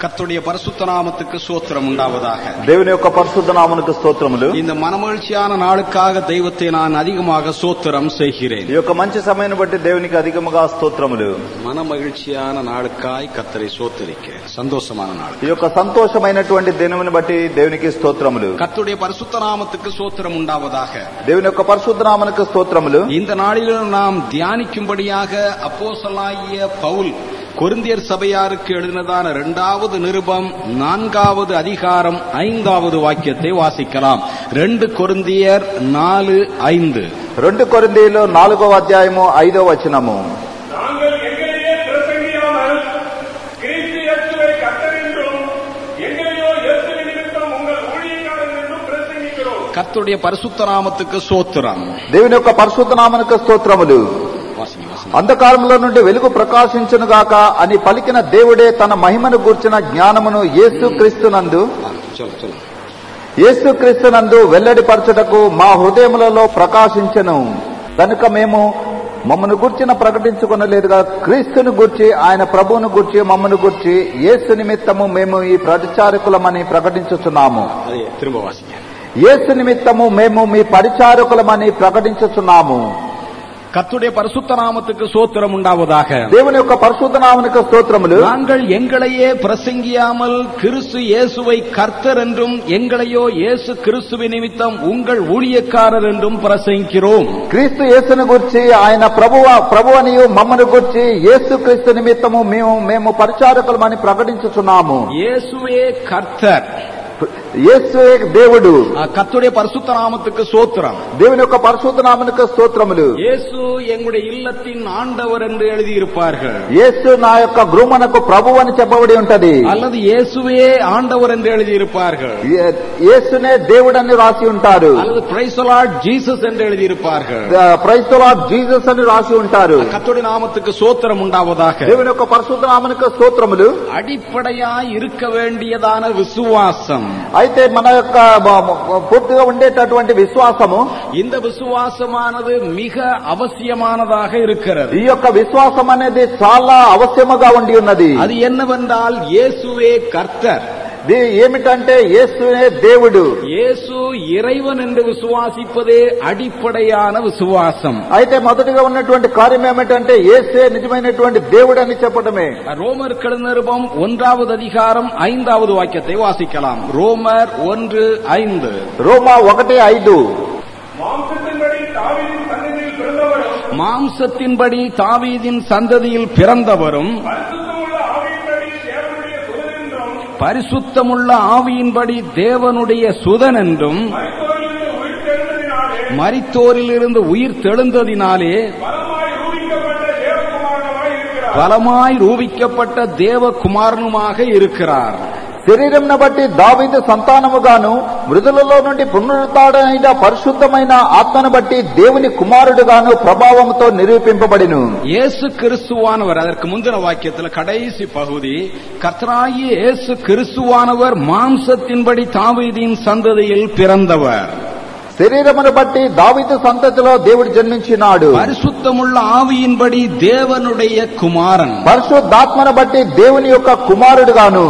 கர்த்தருடைய பரிசுத்த நாமத்துக்கு சோத்திரம் உண்டாவதாக దేవుని యొక్క పరిశుద్ధ నామమునకు స్తోత్రములు இந்த மனமகிழ்ச்சியான நாளுக்காக தெய்வத்தை நான் அதிகமாக சோத்திரம் செய்கிறேன் ఈ యొక్క మంచి సమయాన్ని బట్టి దేవునికి అధికముగా స్తోత్రములు மனமகிழ்ச்சியான நாளுக்காய் கத்தரை சோத்தரிக்கிறேன் சந்தோஷமான நாள் ఈ యొక్క సంతోషమైనటువంటి దినముని బట్టి దేవునికి స్తోత్రములు கர்த்தருடைய பரிசுத்த நாமத்துக்கு சோத்திரம் உண்டாவதாக దేవుని యొక్క పరిశుద్ధ నామమునకు స్తోత్రములు இந்த நாளிலும் நாம் தியானிக்கும்படியாக அப்போஸ்தலனாகிய பவுல் கொரிந்தியர் சபையாருக்கு எழுதினதான இரண்டாவது நிருபம் நான்காவது அதிகாரம் ஐந்தாவது வாக்கியத்தை வாசிக்கலாம் ரெண்டு கொரிந்தியர் நாலு ஐந்து రెండు కొరిందీలు నాలుగవ అధ్యాయము ఐదవ వచనము நாங்கள் எங்களையே பிரசங்கியாமல் கிறிஸ்து இயேசுவை கர்த்தர் என்றும் எங்களையோ இயேசு நிமித்தம் உங்கள் ஊழியக்காரன் என்றும் பிரசங்கிக்கிறோம் கர்த்தருடைய பரிசுத்த நாமத்துக்கு சோத்திரம் దేవుని యొక్క పరిశుద్ధ నామమునకు స్తోత్రములు வாசிங்க, வாசிங்க. అంధకారంలో నుండి వెలుగు ప్రకాశించునుగాక అని పలికిన దేవుడే తన మహిమను గూర్చిన జ్ఞానమును యేసుక్రీస్తునందు యేసుక్రీస్తునందు వెల్లడిపరచుటకు మా హృదయములలో ప్రకాశించను. కనుక మేము మమ్మను గూర్చిన ప్రకటించుకునలేదుగా క్రీస్తుని గూర్చి ఆయన ప్రభువును గూర్చి మమ్మను గూర్చి యేసు నిమిత్తము మేము ఈ పరిచారకులమని ప్రకటించుతున్నాము యేసు నిమిత్తము మేము మీ పరిచారకులమని ప్రకటించుతున్నాము கர்த்தருடைய பரிசுத்த நாமத்துக்கு சோத்திரம் உண்டாவதாக దేవుని యొక్క పరిశుద్ధ నామనిక స్తోత్రములు நாங்கள் எங்களையே பிரசங்கியாமல் கிறிஸ்து இயேசுவை கர்த்தர் என்றும் எங்களையோ இயேசு கிறிஸ்துவை நிமித்தம் உங்கள் ஊழியக்காரர் என்றும் பிரசங்கிக்கிறோம் క్రీస్తు యేసును గుర్చి ఆయన ప్రభువ ప్రభువనియు మమ్మను గుర్చి యేసు క్రీస్తు నిమిత్తము మేము మేము పరిచారకులమని ప్రకటించుచున్నాము இயேசுவே கர்த்தர் యేసువే దేవుడు ஆ, கர்த்தருடைய பரிசுத்த நாமத்துக்கு சோத்திரம் దేవుని యొక్క పరిశుద్ధ నామనిక స్తోత్రములు இயேசு எங்களுடைய இல்லத்தின் ஆண்டவர் என்று எழுதியிருப்பார்கள் యేసు నా యొక్క గృహమునకు ప్రభు అని చెప్పబడి ఉంటది அல்லது இயேசுவே ஆண்டவர் என்று எழுதியிருப்பார்கள் ఏ- యేసునే దేవుడని రాసి ఉంటారు அல்லது பிரைசலாட் ஜீசஸ் என்று எழுதியிருப்பார்கள் క్రైస్తవ జీసస్ అని రాసి ఉంటారు கர்த்தருடைய நாமத்துக்கு சோத்திரம் உண்டாவதாக దేవుని యొక్క పరిశుద్ధ నామనిక స్తోత్రములు அடிப்படையாய் இருக்க வேண்டியதான விசுவாசம் అయితే మన యొక్క పూర్తిగా ఉండేటటువంటి విశ్వాసము ఇంత విశ్వాసమానది మిగ అవశ్యమానదాగ ఇరుక్கிறது ఈ యొక్క విశ్వాసం అనేది చాలా అవశ్యముగా ఉండి ఉన్నది అది ఎన్నవెందాల్ యేసువే కర్తర్ ఏమిటంటే యేసునే దేవుడు యేసు ఇరైవన్ ఎందు విశ్వాసిపదే అడిపడయాన విశ్వాసం అయితే మొదటిగా ఉన్నటువంటి కార్యం ఏమిటంటే యేసే నిజమైనటువంటి దేవుడు అని చెప్పడమే ரோமர் கழுநிருபம் ஒன்றாவது அதிகாரம் ஐந்தாவது வாக்கியத்தை வாசிக்கலாம் ரோமர் ஒன்று ஐந்து రోమా ఒకటి ఐదు மாம்சத்தின்படி தாவீதின் சந்ததியில் பிறந்தவரும் மாம்சத்தின்படி சந்ததியில் பிறந்தவரும் பரிசுத்தமுள்ள ஆவியின்படி தேவனுடைய சுதன் என்றும் மரித்தோரிலிருந்து உயிர் தெழுந்ததினாலே பலமாய் ரூபிக்கப்பட்ட தேவகுமாரனுமாக இருக்கிறார். శరీరంను బట్టి దావీదు సంతానముగాను మృదులలో నుండి పునరుత్డైన పరిశుద్ధమైన ఆత్మను బట్టి దేవుని కుమారుడుగాను ప్రభావంతో నిరూపింపబడిను இயேசு கிறிஸ்துவானவர் அதற்கு முந்தின வாக்கியத்தில் கடைசி பகுதி கர்த்தராகிய இயேசு கிறிஸ்துவானவர் மாம்சத்தின்படி தாவீதின் சந்ததியில் பிறந்தவர் శరీరమును బట్టి దావీదు సంతతిలో దేవుడు జన్మించినాడు பரிசுத்தமுள்ள ஆவியின்படி தேவனுடைய குமாரன் పరిశుద్ధాత్మను బట్టి దేవుని యొక్క కుమారుడుగాను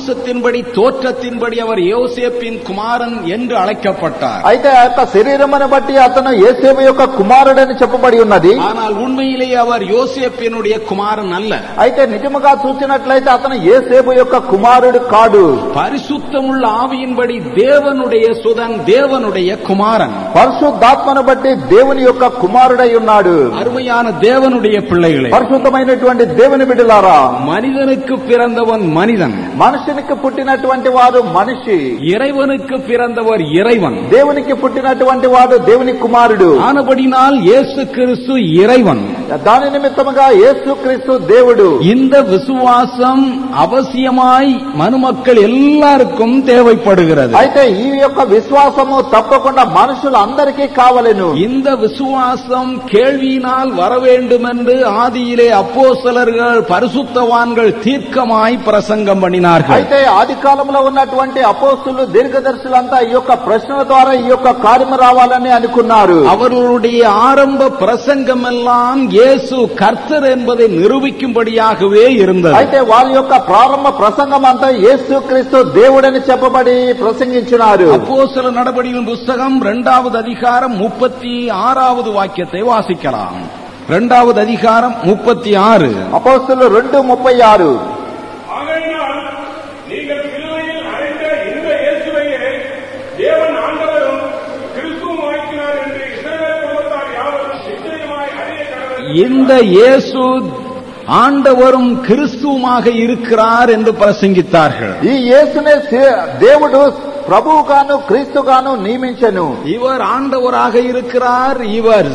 மாம்சத்தின்படி தோற்றத்தின்படி அவர் யோசேப்பின் குமாரன் என்று அழைக்கப்பட்டார் అయితే ఆ యొక్క శరీరమును బట్టి అతను ఏసేపు యొక్క కుమారుడని చెప్పబడి ఉన్నది ஆனால் உண்மையிலேயே அவர் யோசேப்பினுடைய குமாரன் அல்ல అయితే నిజముగా చూసినట్లయితే అతను ఏసేపు యొక్క కుమారుడు కాడు பரிசுத்தமுள்ள ஆவியின்படி தேவனுடைய சுதன் தேவனுடைய குமாரன் పరిశుద్ధాత్మను బట్టి దేవుని యొక్క కుమారుడై ఉన్నాడు அருமையான தேவனுடைய பிள்ளைகளே పరిశుద్ధమైనటువంటి దేవుని బిడ్డలారా மனிதனுக்கு பிறந்தவன் மனிதன் మనుషునికి పుట్టినటువంటి వాడు మనిషి இறைவனுக்கு பிறந்தவர் இறைவன் దేవునికి పుట్టినటువంటి వాడు దేవుని కుమారుడు ஆனபடினால் இயேசு கிறிஸ்து இறைவன் దాని నిమిత్తముగా యేసుక్రీస్తు దేవుడు இந்த விசுவாசம் அவசியமாய் மனுமக்கள் எல்லாருக்கும் தேவைப்படுகிறது అయితే ఈ యొక్క విశ్వాసము తప్పకుండా మనుషులందరికీ కావలెను இந்த விசுவாசம் கேள்வியினால் வர வேண்டும் என்று ஆதியிலே அப்போஸ்தலர்கள் பரிசுத்தவான்கள் தீர்க்கமாய் பிரசங்கம் பண்ணினார்கள் అయితే ఆది కాలంలో ఉన్నటువంటి అపోస్తులు దీర్ఘదర్శులంతా ఈ యొక్క ప్రశ్నల ద్వారా ఈ యొక్క కార్యము రావాలని అనుకున్నారు அவர்களுடைய ஆரம்ப பிரசங்கம் எல்லாம் இயேசு கர்த்தர் என்பதை நிரூபிக்கும்படியாகவே இருந்தது అయితే వారి యొక్క ప్రారంభ ప్రసంగం అంతా యేసు క్రీస్తు దేవుడని చెప్పబడి ప్రసంగించినారు அப்போஸ்தல நடபடியின் புஸ்தகம் இரண்டாவது அதிகாரம் முப்பத்தி ஆறாவது வாக்கியத்தை வாசிக்கலாம் இரண்டாவது அதிகாரம் முப்பத்தி ஆறு అపోస్తులు రెండు ముప్పై ఆరు இந்த இயேசு ஆண்டவரும் கிறிஸ்துவுமாக இருக்கிறார் என்று பிரசங்கித்தார்கள் ఈ యేసునే సి- దేవుడు ప్రభువుగాను క్రీస్తుగాను నియమించెను இவர் ஆண்டவராக இருக்கிறார் இவர்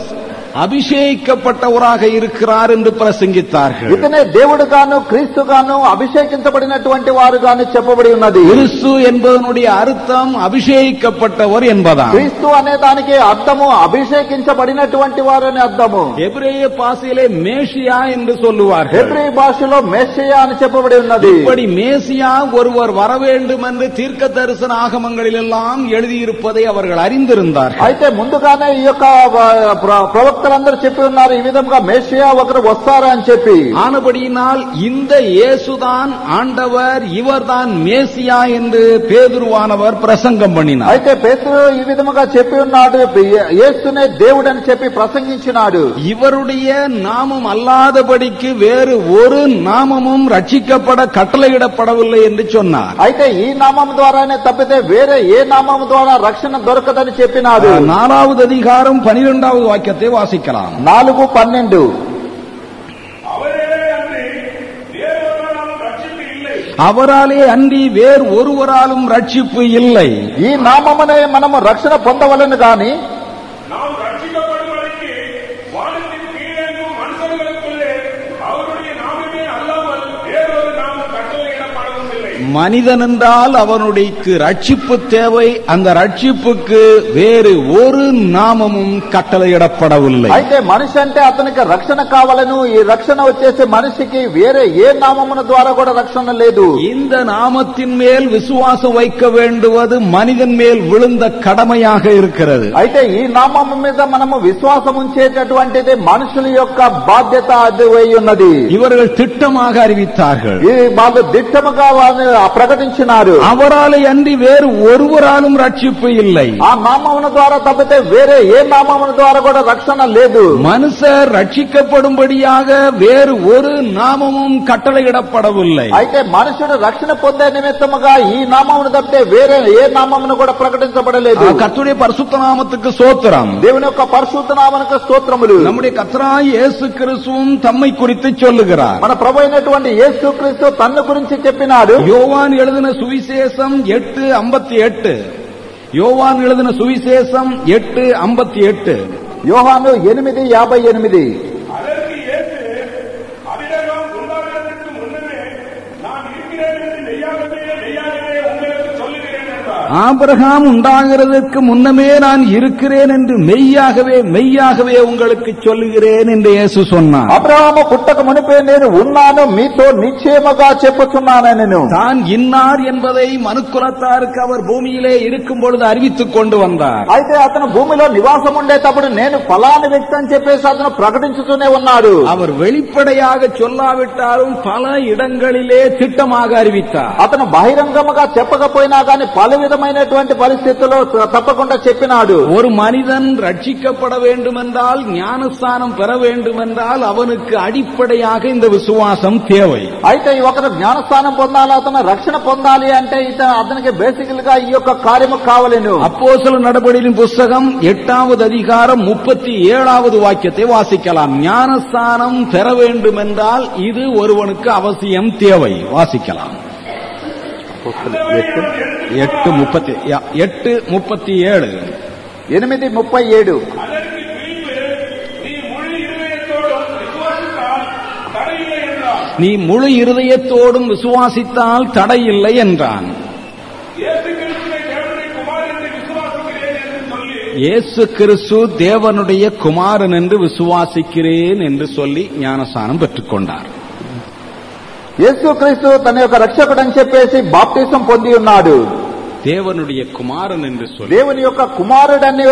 அபிஷேகிக்கப்பட்டவராக இருக்கிறார் என்று பிரசங்கித்தார்கள் ఇతనే దేవుడుగాను క్రీస్తుగాను అభిషేకించబడినటువంటి వారుగాను చెప్పబడి ఉన్నది கிறிஸ்து என்பதனுடைய அர்த்தம் அபிஷேகிக்கப்பட்டவர் என்பதாம் క్రీస్తు అనే దానికి అర్థము అభిషేకించబడినటువంటి వారు అని అర్థము எபிரேய பாசையிலே மேஷியா என்று சொல்லுவார்கள் హెబ్రీ భాషలో మెస్సయ అని చెప్పబడి ఉన్నది இப்படி மேசியா ஒருவர் வர வேண்டும் என்று தீர்க்க தரிசன ஆகமங்களில் எல்லாம் எழுதியிருப்பதை அவர்கள் அறிந்திருந்தார்கள் అయితే ముందుగానే ఈ యొక్క వ- ప్ర- ప్రవక్తలందరూ చెప్పి ఉన్నారు ఈ విధంగా మెస్సియా ఒకరు వస్తారా అని చెప్పి ஆனபடியினால் இந்த இயேசுதான் ஆண்டவர் இவர்தான் மேசியா என்று பேதுருவானவர் பிரசங்கம் பண்ணினார் అయితే పేతురు ఈ విధముగా చెప్పి ఉన్నాడు ఏ- యేసునే దేవుడు అని చెప్పి ప్రసంగించినాడు இவருடைய நாமம் அல்லாதபடிக்கு வேறு ஒரு நாமமும் ரட்சிக்கப்பட கட்டளையிடப்படவில்லை என்று சொன்னார் అయితే ఈ నామం ద్వారానే తప్పితే వేరే ఏ నామం ద్వారా రక్షణ దొరకదని చెప్పినాడు நாலாவது அதிகாரம் பனிரெண்டாவது வாக்கியத்தை ప్రవర్తించలాం నాలుగు పన్నెండు అవరాలే అంది వేరు ఒరువరాలు రక్షిప్పు ఇల్లై ఈ నామమనే మనము రక్షణ పొందవలను గాని மனிதன் என்றால் அவனுடையக்கு ரட்சிப்பு தேவை அந்த ரட்சிப்புக்கு வேறு ஒரு நாமமும் கட்டளையிடப்படவில்லை అయితే మనిషి అంటే అతనికి రక్షణ కావాలను ఈ రక్షణ వచ్చేసి మనిషికి వేరే ఏ నామమున ద్వారా కూడా రక్షణ లేదు இந்த நாமத்தின் மேல் விசுவாசம் வைக்க வேண்டுவது மனிதன் மேல் விழுந்த கடமையாக இருக்கிறது అయితే ఈ నామము మీద మనము విశ్వాసం ఉంచేటటువంటిది మనుషుల యొక్క బాధ్యత అది అయి ఉన్నది இவர்கள் திட்டமாக அறிவித்தார்கள் ఈ వాళ్ళు దిట్టముగా వారిని ప్రకటించినారు அவராலே அன்றி வேறு ஒருவராலும் ரட்சிப்பு இல்லை ఆ నామమున ద్వారా తప్పితే వేరే ఏ నామమున ద్వారా కూడా రక్షణ లేదు மனுஷர் ரட்சிக்கப்படும்படியாக வேறு ஒரு நாமமும் கட்டளையிடப்படவில்லை అయితే మనుషుడు రక్షణ పొందే నిమిత్తముగా ఈ నామమును తప్పితే వేరే ఏ నామమును కూడా ప్రకటించబడలేదు கத்துடைய பரிசுத்த நாமத்துக்கு சோத்திரம் దేవుని యొక్క పరిశుద్ధ నామనకు స్తోత్రములు நம்முடைய கத்தராய் இயேசு கிறிஸ்துவும் தம்மை குறித்து சொல்லுகிறார் మన ప్రభు అయినటువంటి యేసు క్రీస్తు తన్ను గురించి చెప్పినాడు யோவான் எழுதின சுவிசேஷம் எட்டு ஐம்பத்தி எட்டு யோவான் எழுதின சுவிசேஷம் எட்டு ஐம்பத்தி எட்டு యోహాను ఎనిమిది యాభై ఎనిమిది ஆபிரகாம் உண்டாகிறதற்கு முன்னமே நான் இருக்கிறேன் என்று மெய்யாகவே மெய்யாகவே உங்களுக்கு சொல்லுகிறேன் என்று இயேசு சொன்னார் అబ్రహాము పుట్టక మునిపే నేను ఉన్నాను మీతో నిశ్చయముగా చెప్పుచున్నాను నేను தான் இன்னார் என்பதை மனுக்குலத்தாருக்கு அவர் பூமியிலே இருக்கும் பொழுது அறிவித்துக் கொண்டு வந்தார் అయితే అతను భూమిలో నివాసం ఉండేటప్పుడు నేను ఫలాని వ్యక్తి అని చెప్పేసి అతను ప్రకటించుతూనే ఉన్నాడు அவர் வெளிப்படையாக சொல்லாவிட்டாலும் பல இடங்களிலே திட்டமாக அறிவித்தார் అతను బహిరంగముగా చెప్పకపోయినా గాని పలు విధమైనటువంటి పరిస్థితుల్లో తప్పకుండా చెప్పినాడు ஒரு மனிதன் ரட்சிக்கப்பட வேண்டுமென்றால் ஞானஸ்தானம் பெற வேண்டுமென்றால் அவனுக்கு அடிப்படையாக இந்த விசுவாசம் தேவை అయితే ఒకరు జ్ఞానస్థానం పొందాలి అతను రక్షణ పొందాలి అంటే ఇత అతనికి బేసికల్ గా ఈ యొక్క కార్యము కావలేను அப்போஸ்தல நடபடியின் புஸ்தகம் எட்டாவது அதிகாரம் முப்பத்தி ஏழாவது வாக்கியத்தை வாசிக்கலாம் ஞானஸ்தானம் பெற வேண்டுமென்றால் இது ஒருவனுக்கு அவசியம் தேவை வாசிக்கலாம் எட்டு முப்பத்தி யா- எட்டு முப்பத்தி ஏழு ఎనిమిది ముప్పై ఏడు அதற்கு பிலிப்பு நீ முழு இருதயத்தோடும் விசுவாசித்தால் தடையில்லை என்றார் நீ முழு இருதயத்தோடும் விசுவாசித்தால் தடையில்லை என்றான் இயேசு கிறிஸ்துவை தேவனுடைய குமார் என்று விசுவாசிக்கிறேன் என்று சொல்லி இயேசு கிறிஸ்து தேவனுடைய குமாரன் என்று விசுவாசிக்கிறேன் என்று சொல்லி ஞானஸ்தானம் பெற்றுக்கொண்டார் యేసుక్రీస్తు తన యొక్క రక్షకుడని చెప్పేసి బాప్టిజం పొంది ఉన్నాడు. தேவனுடைய குமாரன் என்று சொல்லி దేవుని యొక్క కుమారుడని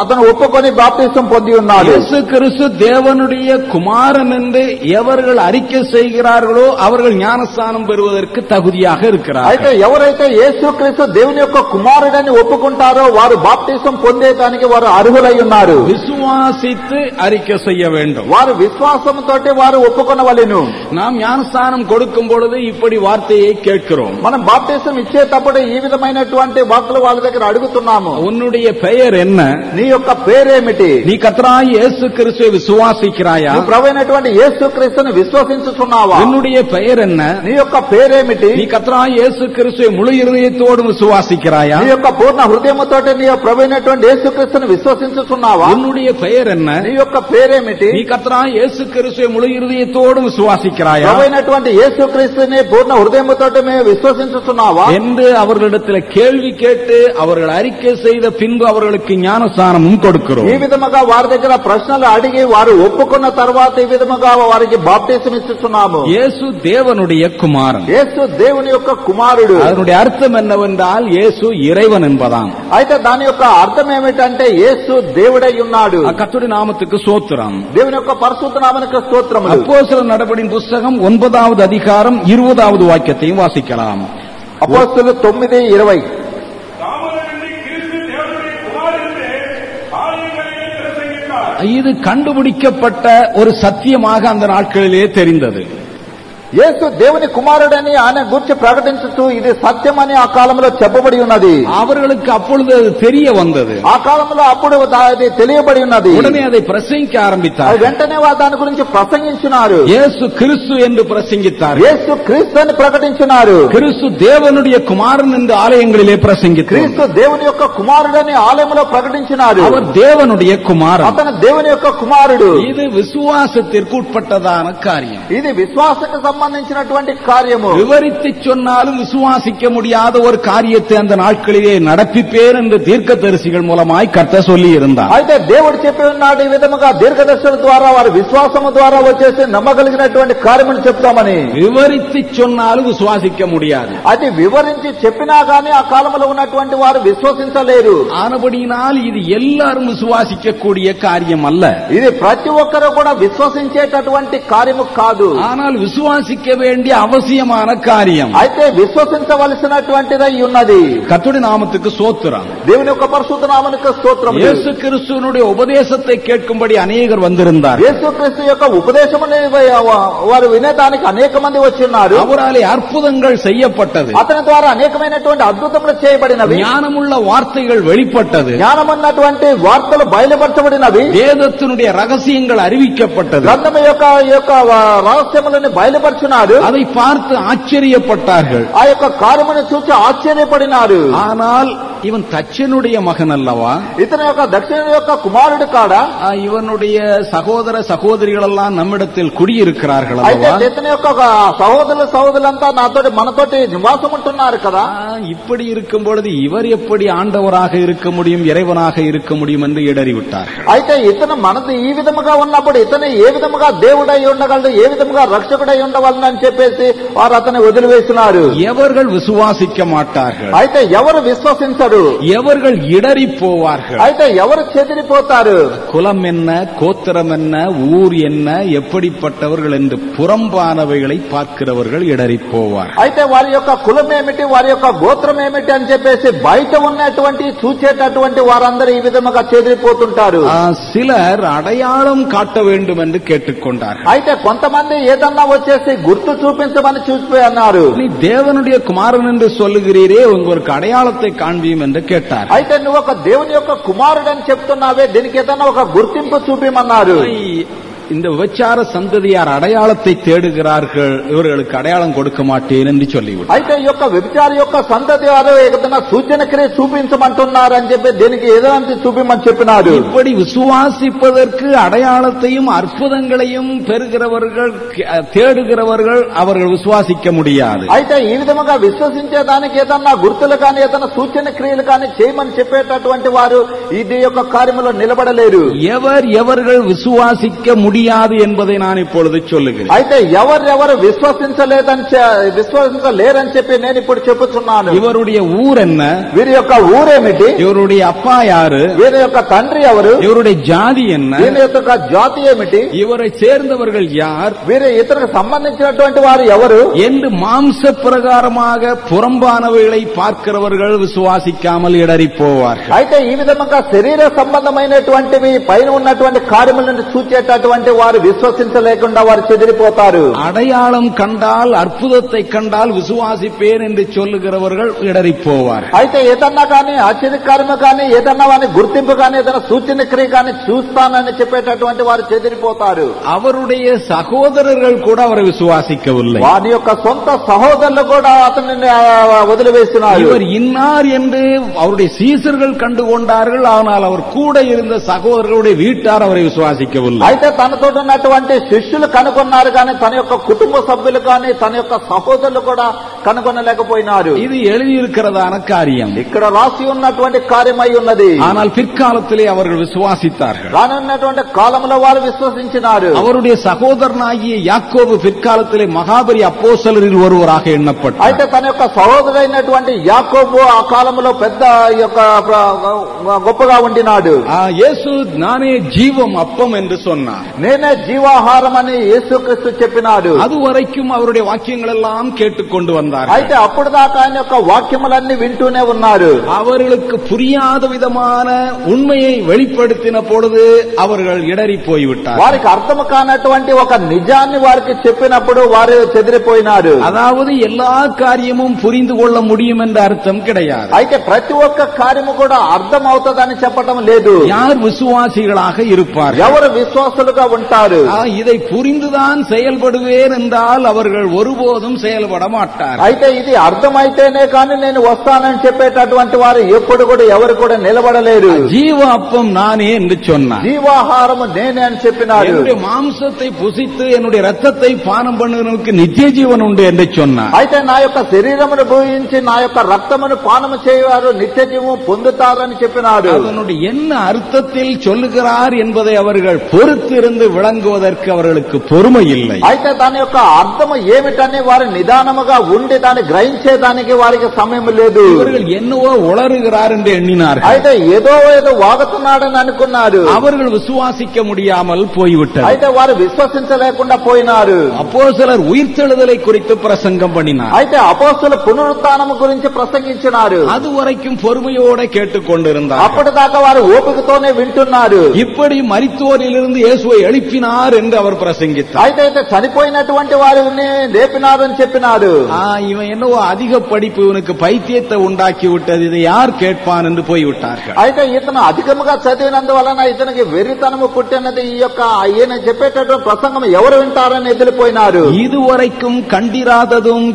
అతను ఒప్పుకొని బాప్టిజం పొంది ఉన్నాడు இயேசு கிறிஸ்து தேவனுடைய குமாரன் என்று எவர்கள் அறிக்கை செய்கிறார்களோ அவர்கள் ஞானஸ்தானம் பெறுவதற்கு தகுதியாக అయితే இருக்கிறார்கள் ఎవరైతే యేసుక్రీస్తు దేవుని యొక్క కుమారుడని ఒప్పుకుంటారో వారు బాప్టిజం పొందేదానికి వారు అర్హులై ఉన్నారు விசுவாசித்து அறிக்கை செய்ய வேண்டும் వారు విశ్వాసంతో వారు ఒప్పుకొనవలెను நாம் ஞானஸ்தானம் கொடுக்கும் பொழுது இப்படி வார்த்தையை கேட்கிறோம் మనం బాప్టిజం ఇచ్చేటప్పుడు ఈ విధమైనటువంటి వాక్కులు వాళ్ళ దగ్గర అడుగుతున్నాము உன்னுடைய பெயர் என்ன నీ యొక్క పేరేమిటి நீ கத்தராய் இயேசு கிறிஸ்துவை விசுவாசிக்கிறாயா నీ ప్రవైనటువంటి యేసుక్రీస్తుని విశ్వసించుచున్నావా உன்னுடைய பெயர் என்ன నీ యొక్క పేరేమిటి நீ கத்தராய் இயேசு கிறிஸ்துவை முழு இருதயத்தோடு விசுவாசிக்கிறாயா నీ యొక్క పూర్ణ హృదయముతోటి నీ ప్రవైనటువంటి యేసుక్రీస్తుని విశ్వసించుచున్నావా உன்னுடைய பெயர் என்ன నీ యొక్క పేరేమిటి நீ கத்தராய் இயேசு கிறிஸ்துவை முழு இருதயத்தோடு விசுவாசிக்கிறாயா ప్రవైనటువంటి యేసుక్రీస్తుని పూర్ణ హృదయముతోటి మేము విశ్వసించుచున్నావా என்று அவர்களிடத்தில் கேள்வி கேட்டு அவர்கள் அறிக்கை செய்த பின்பு அவர்களுக்கு ஞானஸ்தானமும் கொடுக்கிறோம் ఈ విధముగా వారి దగ్గర ప్రశ్నలు అడిగి వారు ఒప్పుకున్న తర్వాత ఈ విధముగా వారికి బాప్టిజం ఇస్తున్నాము இயேசு தேவனுடைய குமாரன் యేసు దేవుని యొక్క కుమారుడు அதனுடைய அர்த்தம் என்னவென்றால் இயேசு இறைவன் என்பதாம் అయితే దాని యొక్క అర్థం ఏమిటంటే యేసు దేవుడై ఉన్నాడు கத்துடி நாமத்துக்கு சோத்திரம் దేవుని యొక్క పరిశుద్ధ నామనికి స్తోత్రములు அப்போஸ்தல நடபடின் புஸ்தகம் ஒன்பதாவது அதிகாரம் இருபதாவது வாக்கியத்தையும் வாசிக்கலாம் అపోస్తులు తొమ్మిది ఇరవై தாமதமின்றி கிறிஸ்து தேவனுடைய குமார் என்று ஆலயங்களிலே பிரசங்கித்தார் இது கண்டுபிடிக்கப்பட்ட ஒரு சத்தியமாக அந்த நாட்களிலே தெரிந்தது యేసు దేవుని కుమారుడని ఆయన గురించి ప్రకటించుతూ ఇది సత్యమని ఆ కాలంలో చెప్పబడి ఉన్నది அவர்களுக்கு அப்பொழுது அது தெரிய வந்தது ఆ కాలంలో అప్పుడు దా- అది తెలియబడి ఉన్నది உடனே அதை பிரசங்கிக்க అది ஆரம்பித்தார் వెంటనే వారు దాని గురించి ప్రసంగించినారు இயேசு கிறிஸ்து என்று பிரசங்கித்தார் యేసు క్రీస్తు అని ప్రకటించినారు கிறிஸ்து தேவனுடைய குமாரன் என்று ஆலயங்களிலே பிரசங்கித்தார் క్రీస్తు దేవుని యొక్క కుమారుడని ఆలయంలో ప్రకటించినారు அவர் தேவனுடைய குமாரன் అతను దేవుని యొక్క కుమారుడు இது விசுவாசத்திற்கு உட்பட்டதான காரியம் ఇది విశ్వాసకు సంబంధించినటువంటి కార్యము விவரித்து சொன்னாலும் விசுவாசிக்க முடியாத ஒரு காரியத்தை அந்த நாட்களிலே நடப்பிப்பேன் என்று தீர்க்கதரிசிகள் மூலமாய் கர்த்தர் சொல்லி இருந்தார் అయితే దేవుడు చెప్పి ఉన్నాడు ఈ విధముగా దీర్ఘదర్శన ద్వారా వారి విశ్వాసము ద్వారా వచ్చేసి నమ్మగలిగినటువంటి కార్యములు చెప్తామని விவரித்து சொன்னாலும் விசுவாசிக்க முடியாது అది వివరించి చెప్పినా గానీ ఆ కాలంలో ఉన్నటువంటి వారు విశ్వసించలేరు ஆனபடியினால் இது எல்லாரும் விசுவாசிக்கக்கூடிய காரியம் அல்ல ఇది ప్రతి ఒక్కరు కూడా విశ్వసించేటటువంటి కార్యము కాదు ஆனால் விசுவாசிக்க வேண்டிய அவசியமான காரியம் అయితే విశ్వసించవలసినటువంటిదై ఉన్నది கத்துடி நாமத்துக்கு சோத்திரம் దేవుని యొక్క పరిశుద్ధ నామనికి స్తోత్రం இயேசு கிறிஸ்துவனுடைய உபதேசத்தை கேட்கும்படி அநேகர் வந்திருந்தார் యేసుక్రీస్తు యొక్క ఉపదేశముని వారు వినేదానికి అనేక మంది వచ్చిన్నారు அவராலே அற்புதங்கள் செய்யப்பட்டது అతని ద్వారా అనేకమైనటువంటి అద్భుతములు చేయబడినవి ஞானமுள்ள வார்த்தைகள் வெளிப்பட்டது జ్ఞానమున్నటువంటి వార్తలు బయలుపరచబడినవి வேதத்தினுடைய ரகசியங்கள் அறிவிக்கப்பட்டது గ్రంథం యొక్క ఈ యొక్క రహస్యములను బయలుపరిచినాడు அதை பார்த்து ஆச்சரியப்பட்டார்கள் ఆ యొక్క కార్యమును చూసి ఆశ్చర్యపడినారు ஆனால் இவன் தச்சனுடைய மகன் அல்லவா ఇతని యొక్క దక్షిణ యొక్క కుమారుడు కాడా ஆ, இவனுடைய சகோதர சகோதரிகள் எல்லாம் நம்மிடத்தில் குடியிருக்கிறார்கள் అయితే அல்லவா ఇతని యొక్క సహోదరులు సహోదరులంతా నాతోటి మనతోటి నివాసం ఉంటున్నారు కదా ஆ, இப்படி இருக்கும் பொழுது இவர் எப்படி ஆண்டவராக இருக்க முடியும் இறைவனாக இருக்க முடியும் என்று இடறி விட்டார்கள் అయితే ఇతను మనది ఈ విధముగా ఉన్నప్పుడు ఇతను ఏ విధముగా దేవుడై ఉండగలడు ఏ విధముగా రక్షకుడై ఉండవలను అని చెప్పేసి వారు అతన్ని వదిలివేసినారు எவர்கள் விசுவாசிக்க மாட்டார்கள் అయితే ఎవరు విశ్వసించరు எவர்கள் இடறி போவார்கள் అయితే ఎవరు చెదిరిపోతారు குலம் என்ன கோத்திரம் என்ன ஊர் என்ன எப்படிப்பட்டவர்கள் என்று புறம்பானவைகளை பார்க்கிறவர்கள் இடறி போவார்கள் అయితే వారి యొక్క కులం ఏమిటి వారి యొక్క గోత్రం ఏమిటి అని చెప్పేసి బయట ఉన్నటువంటి చూచేటటువంటి వారందరూ ఈ విధముగా చెదిరిపోతుంటారు ஆ, சிலர் அடையாளம் காட்ட வேண்டும் என்று கேட்டுக்கொண்டார்கள் అయితే కొంతమంది ఏదన్నా వచ్చేసి గుర్తు చూపించమని చూసిపోయి అన్నారు நீ தேவனுடைய குமாரன் என்று சொல்லுகிறீரே உங்களுக்கு அடையாளத்தை காண்பியும் என்று கேட்டார் అయితే నువ్వు ఒక దేవుని యొక్క కుమారుడని చెప్తున్నావే దీనికి ఏదన్నా ఒక గుర్తింపు చూపించమన్నారు இந்த விபச்சார சந்ததியார் அடையாளத்தை தேடுகிறார்கள் இவர்களுக்கு அடையாளம் கொடுக்க மாட்டேன் என்று சொல்லிவிட்டார் అయితే ఈ యొక్క వ్యభిచారి యొక్క సంతతి వారు ఏదైనా సూచన క్రియ చూపించమంటున్నారు అని చెప్పి దీనికి ఏదైనా చూపించమని చెప్పినారు இப்படி விசுவாசிப்பதற்கு அடையாளத்தையும் அற்புதங்களையும் பெறுகிறவர்கள் அஹ், தேடுகிறவர்கள் அவர்கள் விசுவாசிக்க முடியாது అయితే ఈ విధముగా విశ్వసించేదానికి ఏదన్నా గుర్తులు కానీ ఏదైనా సూచన క్రియలు కానీ చేయమని చెప్పేటటువంటి వారు ఇది యొక్క కార్యములో నిలబడలేరు எவர் எவர்கள் விசுவாசிக்க முடியாது முடியாது என்பதை நான் இப்பொழுது சொல்லுகிறேன் అయితే ఎవరెవరు విశ్వసించలేదని చె- విశ్వసించలేరని చెప్పి నేను ఇప్పుడు చెప్పుతున్నాను இவருடைய ஊர் என்ன వీరి యొక్క ఊరేమిటి இவருடைய அப்பா யாரு వీరి యొక్క తండ్రి ఎవరు இவருடைய ஜாதி என்ன వీరి యొక్క జాతి ఏమిటి இவரை சேர்ந்தவர்கள் யார் వీరి ఇతరులకు సంబంధించినటువంటి వారు ఎవరు என்று மாம்ச பிரகாரமாக புறம்பானவைகளை பார்க்கிறவர்கள் விசுவாசிக்காமல் இடறி போவார்கள் అయితే ఈ విధంగా శరీర సంబంధమైనటువంటివి పైన ఉన్నటువంటి కార్యములను చూచేటటువంటి వారు విశ్వసించలేకుండా వారు చెదిరిపోతారు அடையாளம் கண்டால் அற்புதத்தை கண்டால் விசுவாசிப்பேன் என்று சொல்லுகிறவர்கள் இடறி போவார்கள் అయితే ఏదన్నా కానీ ఆశ్చర్యకార్యము కానీ ఏదన్నా వాని గుర్తింపు కానీ ఏదైనా సూచన క్రియ కానీ చూస్తానని చెప్పేటటువంటి వారు చెదిరిపోతారు அவருடைய சகோதரர்கள் கூட அவரை விசுவாசிக்கவில்லை వాని యొక్క సొంత సహోదరులు కూడా అతనిని ఆ, వదిలివేస్తున్నారు இவர் இன்னார் என்று அவருடைய சீசர்கள் கண்டு கொண்டார்கள் ஆனால் அவர் கூட இருந்த சகோதரர்களுடைய வீட்டார் அவரை விசுவாசிக்கவில்லை అయితే తనతో ఉన్నటువంటి శిష్యులు కనుగొన్నారు కానీ తన యొక్క కుటుంబ సభ్యులు కానీ తన యొక్క సహోదరులు కూడా కనుగొనలేకపోయినారు இது எழுதியிருக்கிறதான காரியம் ఇక్కడ రాసి ఉన్నటువంటి కార్యమై ఉన్నది ஆனால் பிற்காலத்திலே அவர்கள் விசுவாசித்தார்கள் రానున్నటువంటి కాలంలో వారు విశ్వసించినారు அவருடைய சகோதரனாகிய யாக்கோபு பிற்காலத்திலே மகாபரி அப்போஸ்தலரில் ஒருவராக எண்ணப்பட்டார் అయితే తన యొక్క సహోదరైనటువంటి యాకోబు ఆ కాలంలో పెద్ద ఈ యొక్క ప్ర- గొప్పగా ఉండినాడు ஆ, இயேசு நானே ஜீவம் அப்பம் என்று சொன்னார் నేనే జీవాహారం అని యేసుక్రీస్తు చెప్పినాడు அதுவரைக்கும் அவருடைய வாக்கியங்கள் எல்லாம் கேட்டுக்கொண்டு வந்தார் అయితే అప్పుడు దాకా ఆయన యొక్క వాక్యములన్నీ వింటూనే ఉన్నారు அவர்களுக்கு புரியாத விதமான உண்மையை வெளிப்படுத்தின பொழுது அவர்கள் இடறி போய்விட்டார் వారికి అర్థం కానటువంటి ఒక నిజాన్ని వారికి చెప్పినప్పుడు వారు చెదిరిపోయినారు அதாவது எல்லா காரியமும் புரிந்து கொள்ள முடியும் என்ற அர்த்தம் கிடையாது అయితే ప్రతి ఒక్క కార్యము కూడా అర్థం అవుతుందని చెప్పటం లేదు யார் விசுவாசிகளாக இருப்பார் ఎవరు విశ్వాసులుగా ఉంటారు இதை புரிந்துதான் செயல்படுவேன் என்றால் அவர்கள் ஒருபோதும் செயல்பட மாட்டார் అయితే ఇది అర్థమైతేనే కానీ నేను వస్తానని చెప్పేటటువంటి వారు ఎప్పుడు కూడా ఎవరు కూడా నిలబడలేరు ஜீவ அப்பம் நானே என்று சொன்னார் జీవాహారము నేనే అని చెప్పినారు என்னுடைய மாம்சத்தை புசித்து என்னுடைய ரத்தத்தை பானம் பண்ணுவதற்கு நித்திய ஜீவன் உண்டு என்று சொன்னார் అయితే నా యొక్క శరీరమును భూయించి నా యొక్క రక్తమును పానము చేయవారు నిత్య జీవం పొందుతారని చెప్పినారు அதனுடைய என்ன அர்த்தத்தில் சொல்லுகிறார் என்பதை அவர்கள் பொறுத்திருந்து விளங்குவதற்கு அவர்களுக்கு பொறுமை இல்லை అయితే దాని యొక్క అర్థము ఏమిటని వారు నిదానముగా ఉండి దాన్ని గ్రహించేదానికి వారికి సమయం లేదు இவர்கள் என்னவோ உளறுகிறார் என்று எண்ணினார்கள் అయితే ఏదో ఏదో వాగుతున్నాడని అనుకున్నారు அவர்கள் விசுவாசிக்க முடியாமல் போய்விட்டது అయితే వారు విశ్వసించలేకుండా పోయినారు அப்போ சிலர் உயிர்த்தெழுதலை குறித்து பிரசங்கம் பண்ணினார் అయితే అపోస్తుల పునరుత్నము గురించి ప్రసంగించినారు அதுவரைக்கும் பொறுமையோட கேட்டுக்கொண்டிருந்தார் అప్పటిదాకా వారు ఓపికతోనే వింటున్నారు இப்படி மரித்தோரிலிருந்து இயேசுவை எழுப்பினார் என்று அவர் பிரசங்கித்தார் అయితే అయితే చనిపోయినటువంటి వారిని లేపినారని చెప్పినారు ஆ, இவன் என்னவோ அதிக படிப்பு இவனுக்கு பைத்தியத்தை உண்டாக்கி விட்டது இதை யார் கேட்பான் என்று போய்விட்டார்கள் అయితే ఇతను అధికముగా చదివినందువలన ఇతనికి వెర్రితనము పుట్టినది ఈ యొక్క ఈయన చెప్పేటటువంటి ప్రసంగం ఎవరు వింటారని ఎదిలిపోయినారు இதுவரைக்கும் கண்டிராததும்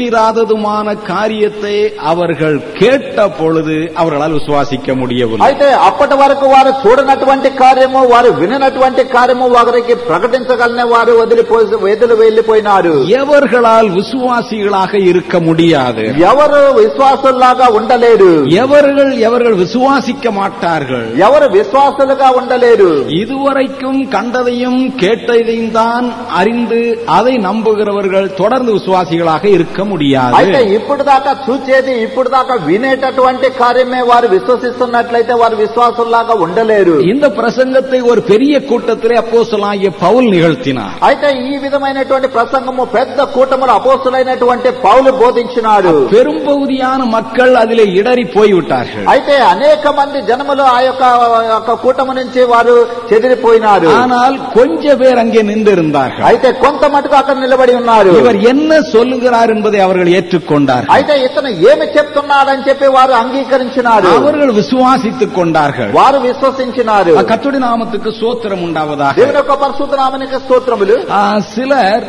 கேட்டிராததுமான காரியத்தை அவர்கள் கேட்ட பொழுது அவர்களால் விசுவாசிக்க முடியவில்லை అయితే అప్పటి వరకు వారు చూడనటువంటి కార్యము వారు విననటువంటి కార్యము వారికి ప్రకటించగలనే వారు వదిలిపోయి వదిలి వెళ్లిపోయినారు எவர்களால் விசுவாசிகளாக இருக்க முடியாது ఎవరు విశ్వాసుల్లాగా ఉండలేరు எவர்கள் எவர்கள் விசுவாசிக்க மாட்டார்கள் ఎవరు విశ్వాసులుగా ఉండలేరు இதுவரைக்கும் கண்டதையும் கேட்டதையும் தான் அறிந்து அதை நம்புகிறவர்கள் தொடர்ந்து விசுவாசிகளாக இருக்க முடியாது అయితే ఇప్పుడు దాకా చూచేది ఇప్పుడు దాకా వినేటటువంటి కార్యమే వారు విశ్వసిస్తున్నట్లయితే వారు విశ్వాసుల్లాగా ఉండలేరు இந்த பிரசங்கத்தை ஒரு பெரிய கூட்டத்திலே அப்போஸ்தலனாகிய பவுல் நிகழ்த்தினார் అయితే ఈ విధమైనటువంటి ప్రసంగము పెద్ద కూటములు అపోస్తులైనటువంటి పౌలు బోధించినాడు பெரும்பகுதியான மக்கள் அதிலே இடறி போய்விட்டார்கள் అయితే అనేక మంది జనములు ఆ యొక్క యొక్క కూటమి నుంచి వారు చెదిరిపోయినారు ஆனால் கொஞ்ச பேர் அங்கே நின்றிருந்தார்கள் అయితే కొంత మటుకు అక్కడ నిలబడి ఉన్నారు இவர் என்ன சொல்லுகிறார் என்பதை அவர்கள் ஏற்றுக்கொண்டார்கள் అయితే ఇతను ఏమి చెప్తున్నాడని చెప్పి వారు అంగీకరించినారు அவர்கள் விசுவாசித்துக் கொண்டார்கள் వారు విశ్వసించినారు கத்துடி நாமத்துக்கு சோத்திரம் உண்டாவதாக దేవుని యొక్క పరిశుద్ధ నామానికి స్తోత్రములు ఆ సిలర్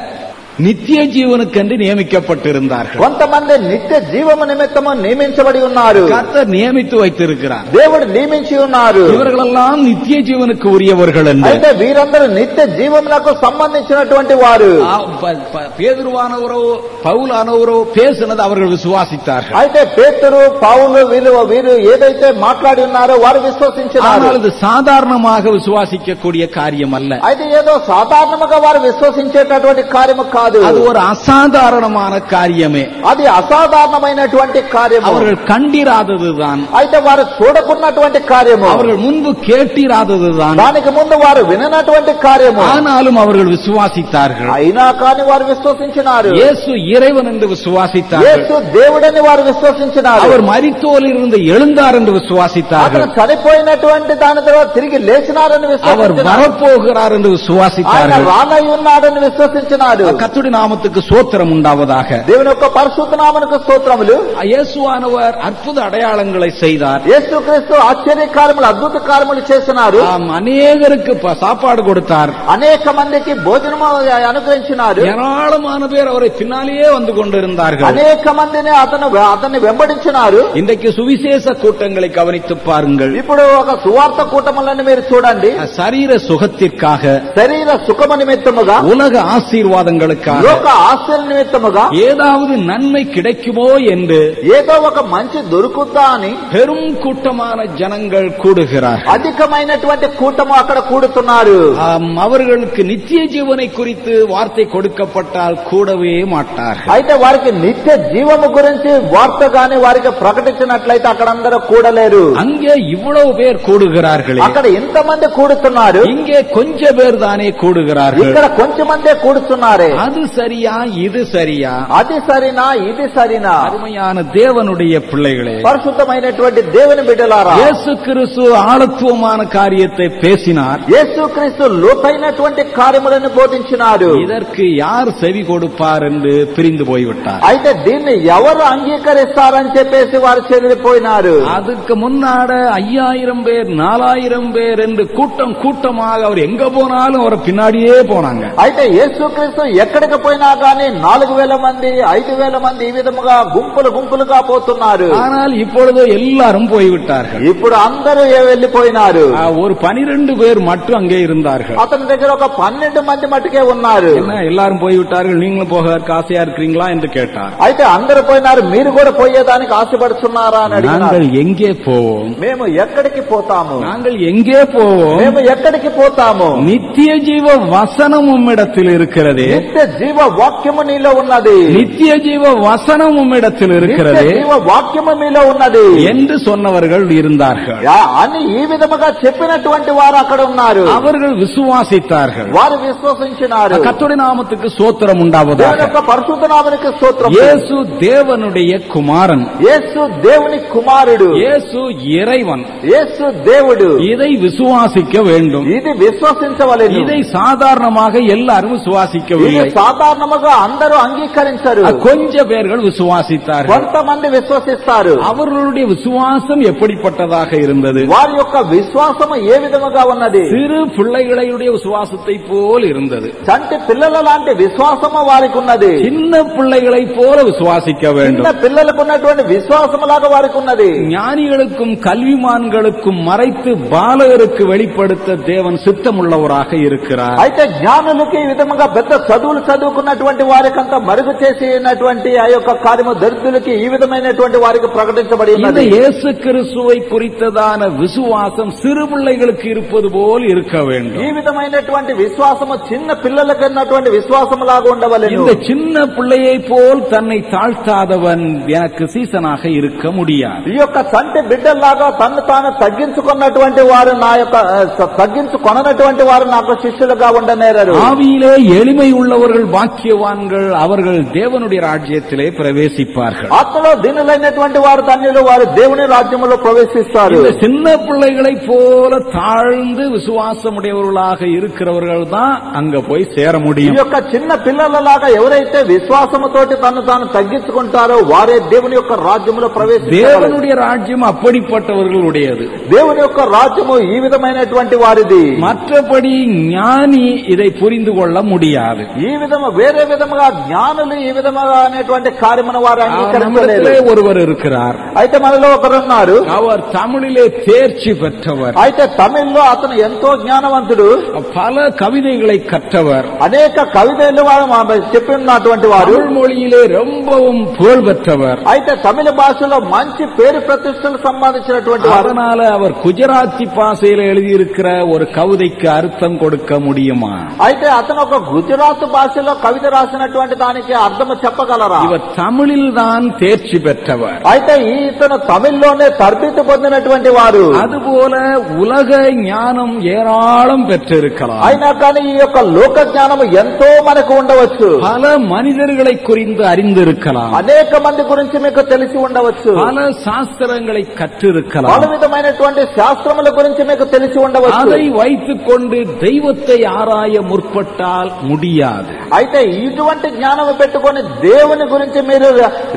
நித்திய ஜீவனுக்கென்று நியமிக்கப்பட்டிருந்தார்கள் కొంతమంది నిత్య జీవము నిమిత్తము నియమించబడి ఉన్నారు கர்த்தர் நியமித்து வைத்திருக்கிறார் దేవుడు నియమించి ఉన్నారు இவர்களெல்லாம் நித்திய ஜீவனுக்கு உரியவர்கள் என்று అయితే వీరందరూ నిత్య జీవములకు సంబంధించినటువంటి వారు ஆ, ப- ப- பேதுருவானவரோ பவுலானவரோ பேசினது அவர்கள் விசுவாசித்தார்கள் అయితే పేతురు పావులు వీరు వీరు ఏదైతే మాట్లాడి ఉన్నారో వారు విశ్వసించినారు ஆனால் இது சாதாரணமாக விசுவாசிக்கக்கூடிய காரியம் அல்ல అయితే ఏదో సాధారణంగా వారు విశ్వసించేటటువంటి కార్యము కాదు కాదు అది ఒక అసాధారణమైన కార్యమే అది అసాధారణమైనటువంటి కార్యము అవర్గల్ కండిరాదదుదాన్ అయితే వారు చూడకున్నటువంటి కార్యము అవర్గల్ ముందు కేటిరాదదుదాన్ దానికి ముందు వారు విననటువంటి కార్యము ఆనాலும் அவர்கள் விசுவாசித்தார்கள் అయినా కాని వారు విశ్వసించినారు యేసు இறைவன் என்று விசுவாசித்தார்கள் యేసు దేవుడని వారు విశ్వసించినారు அவர் மரித்தோலிருந்து எழுந்தார் என்று விசுவாசித்தார்கள் అతను చనిపోయినటువంటి దాని తర్వాత తిరిగి లేచినారని విశ్వసించారు அவர் வரப்போகிறார் என்று விசுவாசித்தார்கள் ఆయన రానై ఉన్నాడని విశ్వసించినారు கர்த்துடைய நாமத்துக்கு சோத்திரம் உண்டாவதாக దేవుని యొక్క పరిశుద్ధ నామమునకు స్తోత్రములు యేసువానவர் అద్భుత అడయాళங்களை செய்தார் యేసు క్రీస్తు ఆశ్చర్య కార్యములు అద్భుత కార్యములు చేస్తున్నారు అనేకருக்கு சாப்பாடு கொடுத்தார் అనేక మందికి భోజనం అనుగ్రహించినారు ஏராளமான பேர் அவரை பின்னாலேயே வந்து கொண்டிருந்தார்கள் అనేక మందిని అతను అతన్ని వెంబడించినారు ఇందకి సువిశేష கூட்டங்களை கவனித்து பாருங்கள் ఇప్పుడు ఒక సువార్త కూటములను మీరు చూడండి శరీర సుఖத்திற்காக శరీర సుఖమ నిమిత్తముగా உலக ஆசீர்வாதங்களுக்கு ஆசீர்வாதங்களுக்காக లోక ఆశ్చర్య నిమిత్తముగా ஏதாவது நன்மை கிடைக்குமோ என்று ఏదో ఒక మంచి దొరుకుద్దా అని பெரும் கூட்டமான ஜனங்கள் கூடுகிறார் అధికమైనటువంటి కూటము అక్కడ కూడుతున్నారు ஆம், அவர்களுக்கு நித்திய ஜீவனை குறித்து வார்த்தை கொடுக்கப்பட்டால் கூடவே மாட்டார்கள் అయితే వారికి నిత్య జీవము గురించి వార్త గాని వారికి ప్రకటించినట్లయితే అక్కడ అందరూ కూడలేరు அங்கே இவ்வளவு பேர் கூடுகிறார்களே అక్కడ ఇంతమంది కూడుతున్నారు இங்கே கொஞ்ச பேர் தானே கூடுகிறார்கள் ఇక్కడ కొంచెం మందే కూడుతున్నారే அது சரியா இது சரியா అది సరినా ఇది సరినా அருமையான தேவனுடைய பிள்ளைகளே పరిశుద్ధమైనటువంటి దేవుని బిడ్డలారా இயேசு கிறிஸ்து ஆழத்துவமான காரியத்தை பேசினார் యేసుక్రీస్తు లోతైనటువంటి కార్యములను బోధించినాడు இதற்கு யார் செவி கொடுப்பார் என்று பிரிந்து போய்விட்டார் అయితే దీన్ని ఎవరు అంగీకరిస్తారని చెప్పేసి వారు చెదిరిపోయినారు அதுக்கு முன்னாட ஐயாயிரம் பேர் நாலாயிரம் பேர் என்று கூட்டம் கூட்டமாக அவர் எங்க போனாலும் அவர் பின்னாடியே போனாங்க అయితే యేసుక్రీస్తు ఎక్కడికి పోయినా గానీ నాలుగు వేల మంది ఐదు వేల మంది ఈ విధముగా గుంపులు గుంపులుగా పోతున్నారు ஆனால் இப்பொழுது எல்லாரும் போய்விட்டார்கள் ఇప్పుడు అందరూ ఏ వెళ్లిపోయినారు ஆ, ஒரு பனிரெண்டு பேர் மட்டும் அங்கே இருந்தார்கள் అతని దగ్గర ఒక పన్నెండు మంది మట్టుకే ఉన్నారు என்ன எல்லாரும் போய்விட்டார்கள் நீங்களும் போக ஆசையா இருக்கிறீங்களா என்று கேட்டார் అయితే అందరూ పోయినారు మీరు కూడా పోయేదానికి ఆశపడుతున్నారా అని అడిగినారు நாங்கள் எங்கே போவோம் మేము ఎక్కడికి పోతాము நாங்கள் எங்கே போவோம் మేము ఎక్కడికి పోతాము நித்திய ஜீவ வசனம் உம்மிடத்தில் இருக்கிறதே నిత్య జీవ వాక్యము నీలో ఉన్నది நித்திய ஜீவ வசனம் உம்மிடத்தில் నిత్య இருக்கிறதே జీవ వాక్యము మీలో ఉన్నది என்று சொன்னவர்கள் இருந்தார்கள் యా- అని ఈ విధముగా చెప్పినటువంటి వారు అక్కడ ఉన్నారు அவர்கள் விசுவாசித்தார்கள் వారు విశ్వసించినారు கத்துடைய நாமத்துக்கு சோத்திரம் దేవుని உண்டாவதாக యొక్క పరిశుద్ధ నామనికి స్తోత్రం இயேசு தேவனுடைய குமாரன் యేసు దేవుని కుమారుడు இயேசு இறைவன் యేసు దేవుడు இதை விசுவாசிக்க வேண்டும் ఇది విశ్వసించవలేదు இதை சாதாரணமாக எல்லாரும் ఇది விசுவாசிக்கவில்லை సాధారణముగా అందరూ అంగీకరించరు கொஞ்ச பேர்கள் விசுவாசித்தார்கள் కొంతమంది విశ్వసిస్తారు அவர்களுடைய விசுவாசம் எப்படிப்பட்டதாக இருந்தது వారి యొక్క విశ్వాసము ఏ విధముగా ఉన్నది சிறு பிள்ளைகளுடைய விசுவாசத்தை போல் இருந்தது చంటి పిల్లల లాంటి విశ్వాసము వారికి ఉన్నది சின்ன பிள்ளைகளை போல விசுவாசிக்க చిన్న வேண்டும் పిల్లలకు ఉన్నటువంటి విశ్వాసము లాగా వారికి ఉన్నది ஞானிகளுக்கும் கல்விமான்களுக்கும் மறைத்து பாலகருக்கு வெளிப்படுத்த தேவன் சித்தமுள்ளவராக இருக்கிறார் అయితే జ్ఞానులకి ఈ విధముగా పెద్ద చదువులు చదువుకున్నటువంటి వారికంతా మరుగు చేసినటువంటి ఆ యొక్క కార్యము దరిద్రులకి ఈ విధమైనటువంటి వారికి ప్రకటించబడి இந்த ఉన్నది இயேசு கிறிஸ்துவை குறித்ததான விசுவாசம் சிறு பிள்ளைகளுக்கு இருப்பது போல் இருக்க ఈ வேண்டும் విధమైనటువంటి విశ్వాసము చిన్న పిల్లలకు ఉన్నటువంటి విశ్వాసము లాగా ఉండవలను இந்த சின்ன பிள்ளையை போல் தன்னை தாழ்த்தாதவன் எனக்கு சீசனாக இருக்க முடியாது ఈ యొక్క చంటి బిడ్డల్లాగా తన్ను తాను తగ్గించుకున్నటువంటి వారు నా యొక్క ఆ, తగ్గించుకొననటువంటి వారు నాకు శిష్యులుగా ఉండనేరరు ஆவியிலே எளிமை உள்ளவர்கள் பாக்கியவான்கள் அவர்கள் தேவனுடைய ராஜ்யத்திலே பிரவேசிப்பார்கள் ఆత్మలో దీనులైనటువంటి వారు ధన్యులు వారు దేవుని రాజ్యములో ప్రవేశిస్తారు இந்த சின்ன பிள்ளைகளை போல தாழ்ந்து விசுவாசமுடையவர்களாக இருக்கிறவர்கள் தான் அங்க போய் சேர ఈ முடியும் యొక్క చిన్న పిల్లలలాగా ఎవరైతే విశ్వాసముతోటి తను తాను తగ్గించుకుంటారో వారే దేవుని యొక్క రాజ్యములో ప్రవేశిస్తారు தேவனுடைய ராஜ்யம் அப்படிப்பட்டவர்களுடையது దేవుని యొక్క రాజ్యము ఈ విధమైనటువంటి వారిది மற்றபடி ஞானி இதை புரிந்து கொள்ள முடியாது ఈ విధము వేరే విధముగా జ్ఞానులు ఈ విధముగా అనేటువంటి కార్యమును వారు అంగీకరించలేరు நம்மிடத்திலே ஒருவர் இருக்கிறார் అయితే మనలో ఒకరున్నారు அவர் தமிழிலே தேர்ச்சி பெற்றவர் అయితే తమిళ్లో అతను ఎంతో జ్ఞానవంతుడు பல கவிதைகளை கற்றவர் అనేక కవితలు వారు మా- చెప్పి ఉన్నటువంటి వారు தமிழ் மொழியிலே ரொம்பவும் புகழ் பெற்றவர் అయితే తమిళ భాషలో మంచి పేరు ప్రతిష్టలు సంపాదించినటువంటి వారు அதனால அவர் குஜராத்தி பாஷையில எழுதியிருக்கிற ஒரு கவிதைக்கு அர்த்தம் கொடுக்க முடியுமா అయితే అతను ఒక గుజరాత్ భాషలో కవిత రాసినటువంటి దానికి అర్థం చెప్పగలరా இவர் தமிழில் தான் தேர்ச்சி பெற்றவர் అయితే ఈ ఇతను తమిళ్లోనే తర్బితి పొందినటువంటి వారు அதுபோல உலக ஞானம் ஏராளம் பெற்றிருக்கலாம் అయినా కానీ ఈ యొక్క లోక జ్ఞానం ఎంతో మనకు ఉండవచ్చు பல மனிதர்களை குறிந்து அறிந்திருக்கலாம் అనేక మంది గురించి మీకు తెలిసి ఉండవచ్చు பல சாஸ்திரங்களை పలు கற்றிருக்கலாம் విధమైనటువంటి శాస్త్రముల గురించి మీకు తెలిసి ఉండవచ్చు அதை வைத்துக் கொண்டு தெய்வத்தை ஆராய முற்பட்டால் முடியாது అయితే ఇటువంటి జ్ఞానం పెట్టుకొని దేవుని గురించి మీరు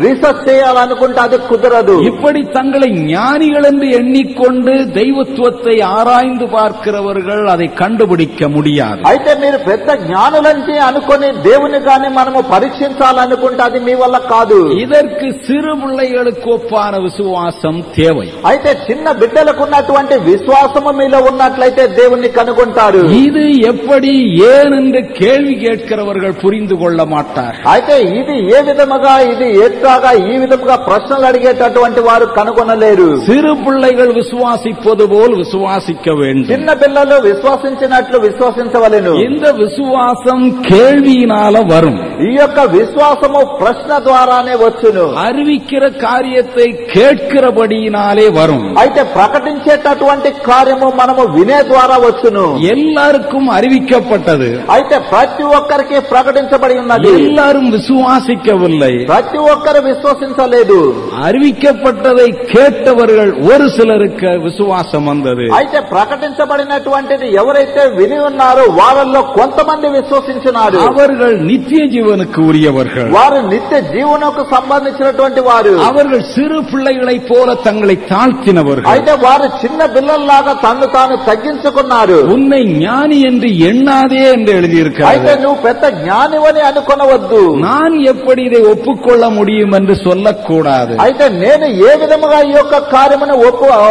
రీసెర్చ్ చేయాలనుకుంటే అది కుదరదు இப்படி தங்களை ஞானிகள் என்று எண்ணிக்கொண்டு தெய்வத்துவத்தை ஆராய்ந்து பார்க்கிறவர்கள் அதை கண்டுபிடிக்க முடியாது అయితే మీరు పెద్ద జ్ఞానులని అనుకొని దేవుని కానీ మనము పరీక్షించాలనుకుంటే అది మీ వల్ల కాదు இதற்கு சிறு பிள்ளைகளுக்கு ஒப்பான விசுவாசம் தேவை అయితే చిన్న బిడ్డలకు ఉన్నటువంటి విశ్వాసము మీలో ఉన్నట్లయితే దేవుణ్ణి కనుగొంటారు இது எப்படி ஏன் என்று கேள்வி கேட்கிறவர்கள் புரிந்து கொள்ள மாட்டார் అయితే ఇది ఏ విధముగా ఇది ఎట్లాగా ఈ విధముగా ప్రశ్నలు అడిగేటటువంటి వారు కనుగొనలేరు சிறு பிள்ளைகள் விசுவாசிப்பது போல் விசுவாசிக்க வேண்டும் చిన్న పిల్లలు విశ్వసించినట్లు విశ్వసించవలెను இந்த விசுவாசம் கேள்வியினால வரும் ఈ యొక్క విశ్వాసము ప్రశ్న ద్వారానే వచ్చును அறிவிக்கிற காரியத்தை கேட்கிறபடியினாலே வரும் అయితే ప్రకటించేటటువంటి కార్యము మనము వినే ద్వారా వచ్చును எல்லாருக்கும் அறிவிக்கப்பட்டது అయితే ప్రతి ఒక్కరికి ప్రకటించబడి ఉన్నది எல்லாரும் விசுவாசிக்கவில்லை ప్రతి ఒక్కరు విశ్వసించలేదు அறிவிக்கப்பட்டதை கேட்டவர்கள் ஒரு சிலருக்கு விசுவாசம் வந்தது అయితే ప్రకటించబడినటువంటిది ఎవరైతే విని ఉన్నారో వారిలో కొంతమంది విశ్వసించినారు அவர்கள் நித்திய ஜீவனுக்கு உரியவர்கள் వారు నిత్య జీవనకు సంబంధించినటువంటి వారు அவர்கள் சிறு பிள்ளைகளைப் போல தங்களை தாழ்த்தினவர்கள் అయితే వారు చిన్న పిల్లల్లాగా తను తాను తగ్గించుకున్నారు உன்னை ஞானி என்று எண்ணாதே என்று అయితే எழுதியிருக்கிறார் నువ్వు పెద్ద జ్ఞానివని అనుకొనవద్దు நான் எப்படி இதை ஒப்புக்கொள்ள முடியும் என்று சொல்லக்கூடாது అయితే నేను ఏ విధముగా ఈ యొక్క కార్యమును ఒప్పు ఆ,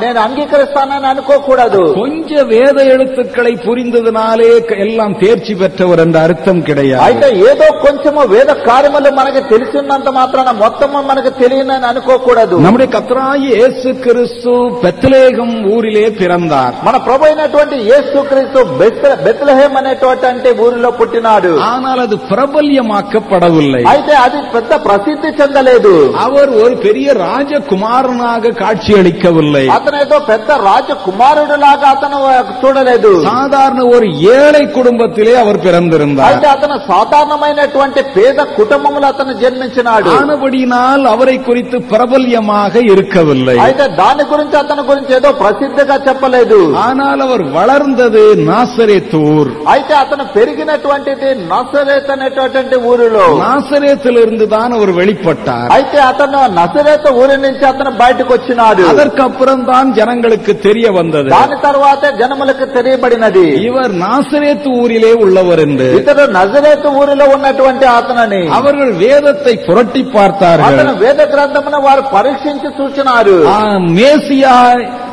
నేను అంగీకరిస్తానని అనుకోకూడదు கொஞ்ச வேத எழுத்துக்களை புரிந்ததினாலே எல்லாம் தேர்ச்சி பெற்றவர் என்ற அர்த்தம் கிடையாது అయితే ఏదో కొంచెము వేద కార్యములు మనకి తెలిసినంత మాత్రాన మొత్తము మనకు తెలియనని అనుకోకూడదు நம்முடைய கத்தராய இயேசு கிறிஸ்து பெத்லேகம் ஊரிலே பிறந்தார் మన ప్రభు అయినటువంటి యేసుక్రీస్తు బెత్ల- బెత్లెహేమ్ అనేటువంటి ఊరిలో పుట్టినాడు ஆனால் அது பிரபல்யமாக்கப்படவில்லை అయితే అది పెద్ద ప్రసిద్ధి చెందలేదు அவர் ஒரு பெரிய ராஜகுமாரனாக காட்சியளிக்கவில்லை అతను ఏదో పెద్ద రాజకుమారుడు లాగా అతను చూడలేదు சாதாரண ஒரு ஏழை குடும்பத்திலே அவர் பிறந்திருந்தார் అయితే అతను సాధారణమైనటువంటి పేద కుటుంబంలో అతను జన్మించినాడు ஆனபடியினால் அவரை குறித்து பிரபல்யமாக இருக்கவில்லை అయితే దాని గురించి అతని గురించి ఏదో ప్రసిద్ధిగా చెప్పలేదు ஆனால் அவர் வளர்ந்தது நாசரேத்தூர் అయితే అతను పెరిగినటువంటిది నసరేత్ అనేటటువంటి ఊరిలో நாசரேத்திலிருந்து தான் அவர் வெளிப்பட்டார் అయితే అతను నసరేత ఊరి నుంచి అతను బయటకు వచ్చినాడు அதற்கு அப்புறம் தான் ஜனங்களுக்கு தெரிய வந்தது దాని తర్వాతే జనములకు తెలియబడినది இவர் நாசரேத்து ஊரிலே உள்ளவர் என்று ఇతడు నజరేతు ఊరిలో ఉన్నటువంటి అతనని அவர்கள் வேதத்தை புரட்டி பார்த்தார்கள் అతను వేద గ్రంథమును వారు పరీక్షించి చూచినారు ஆ, மேசியா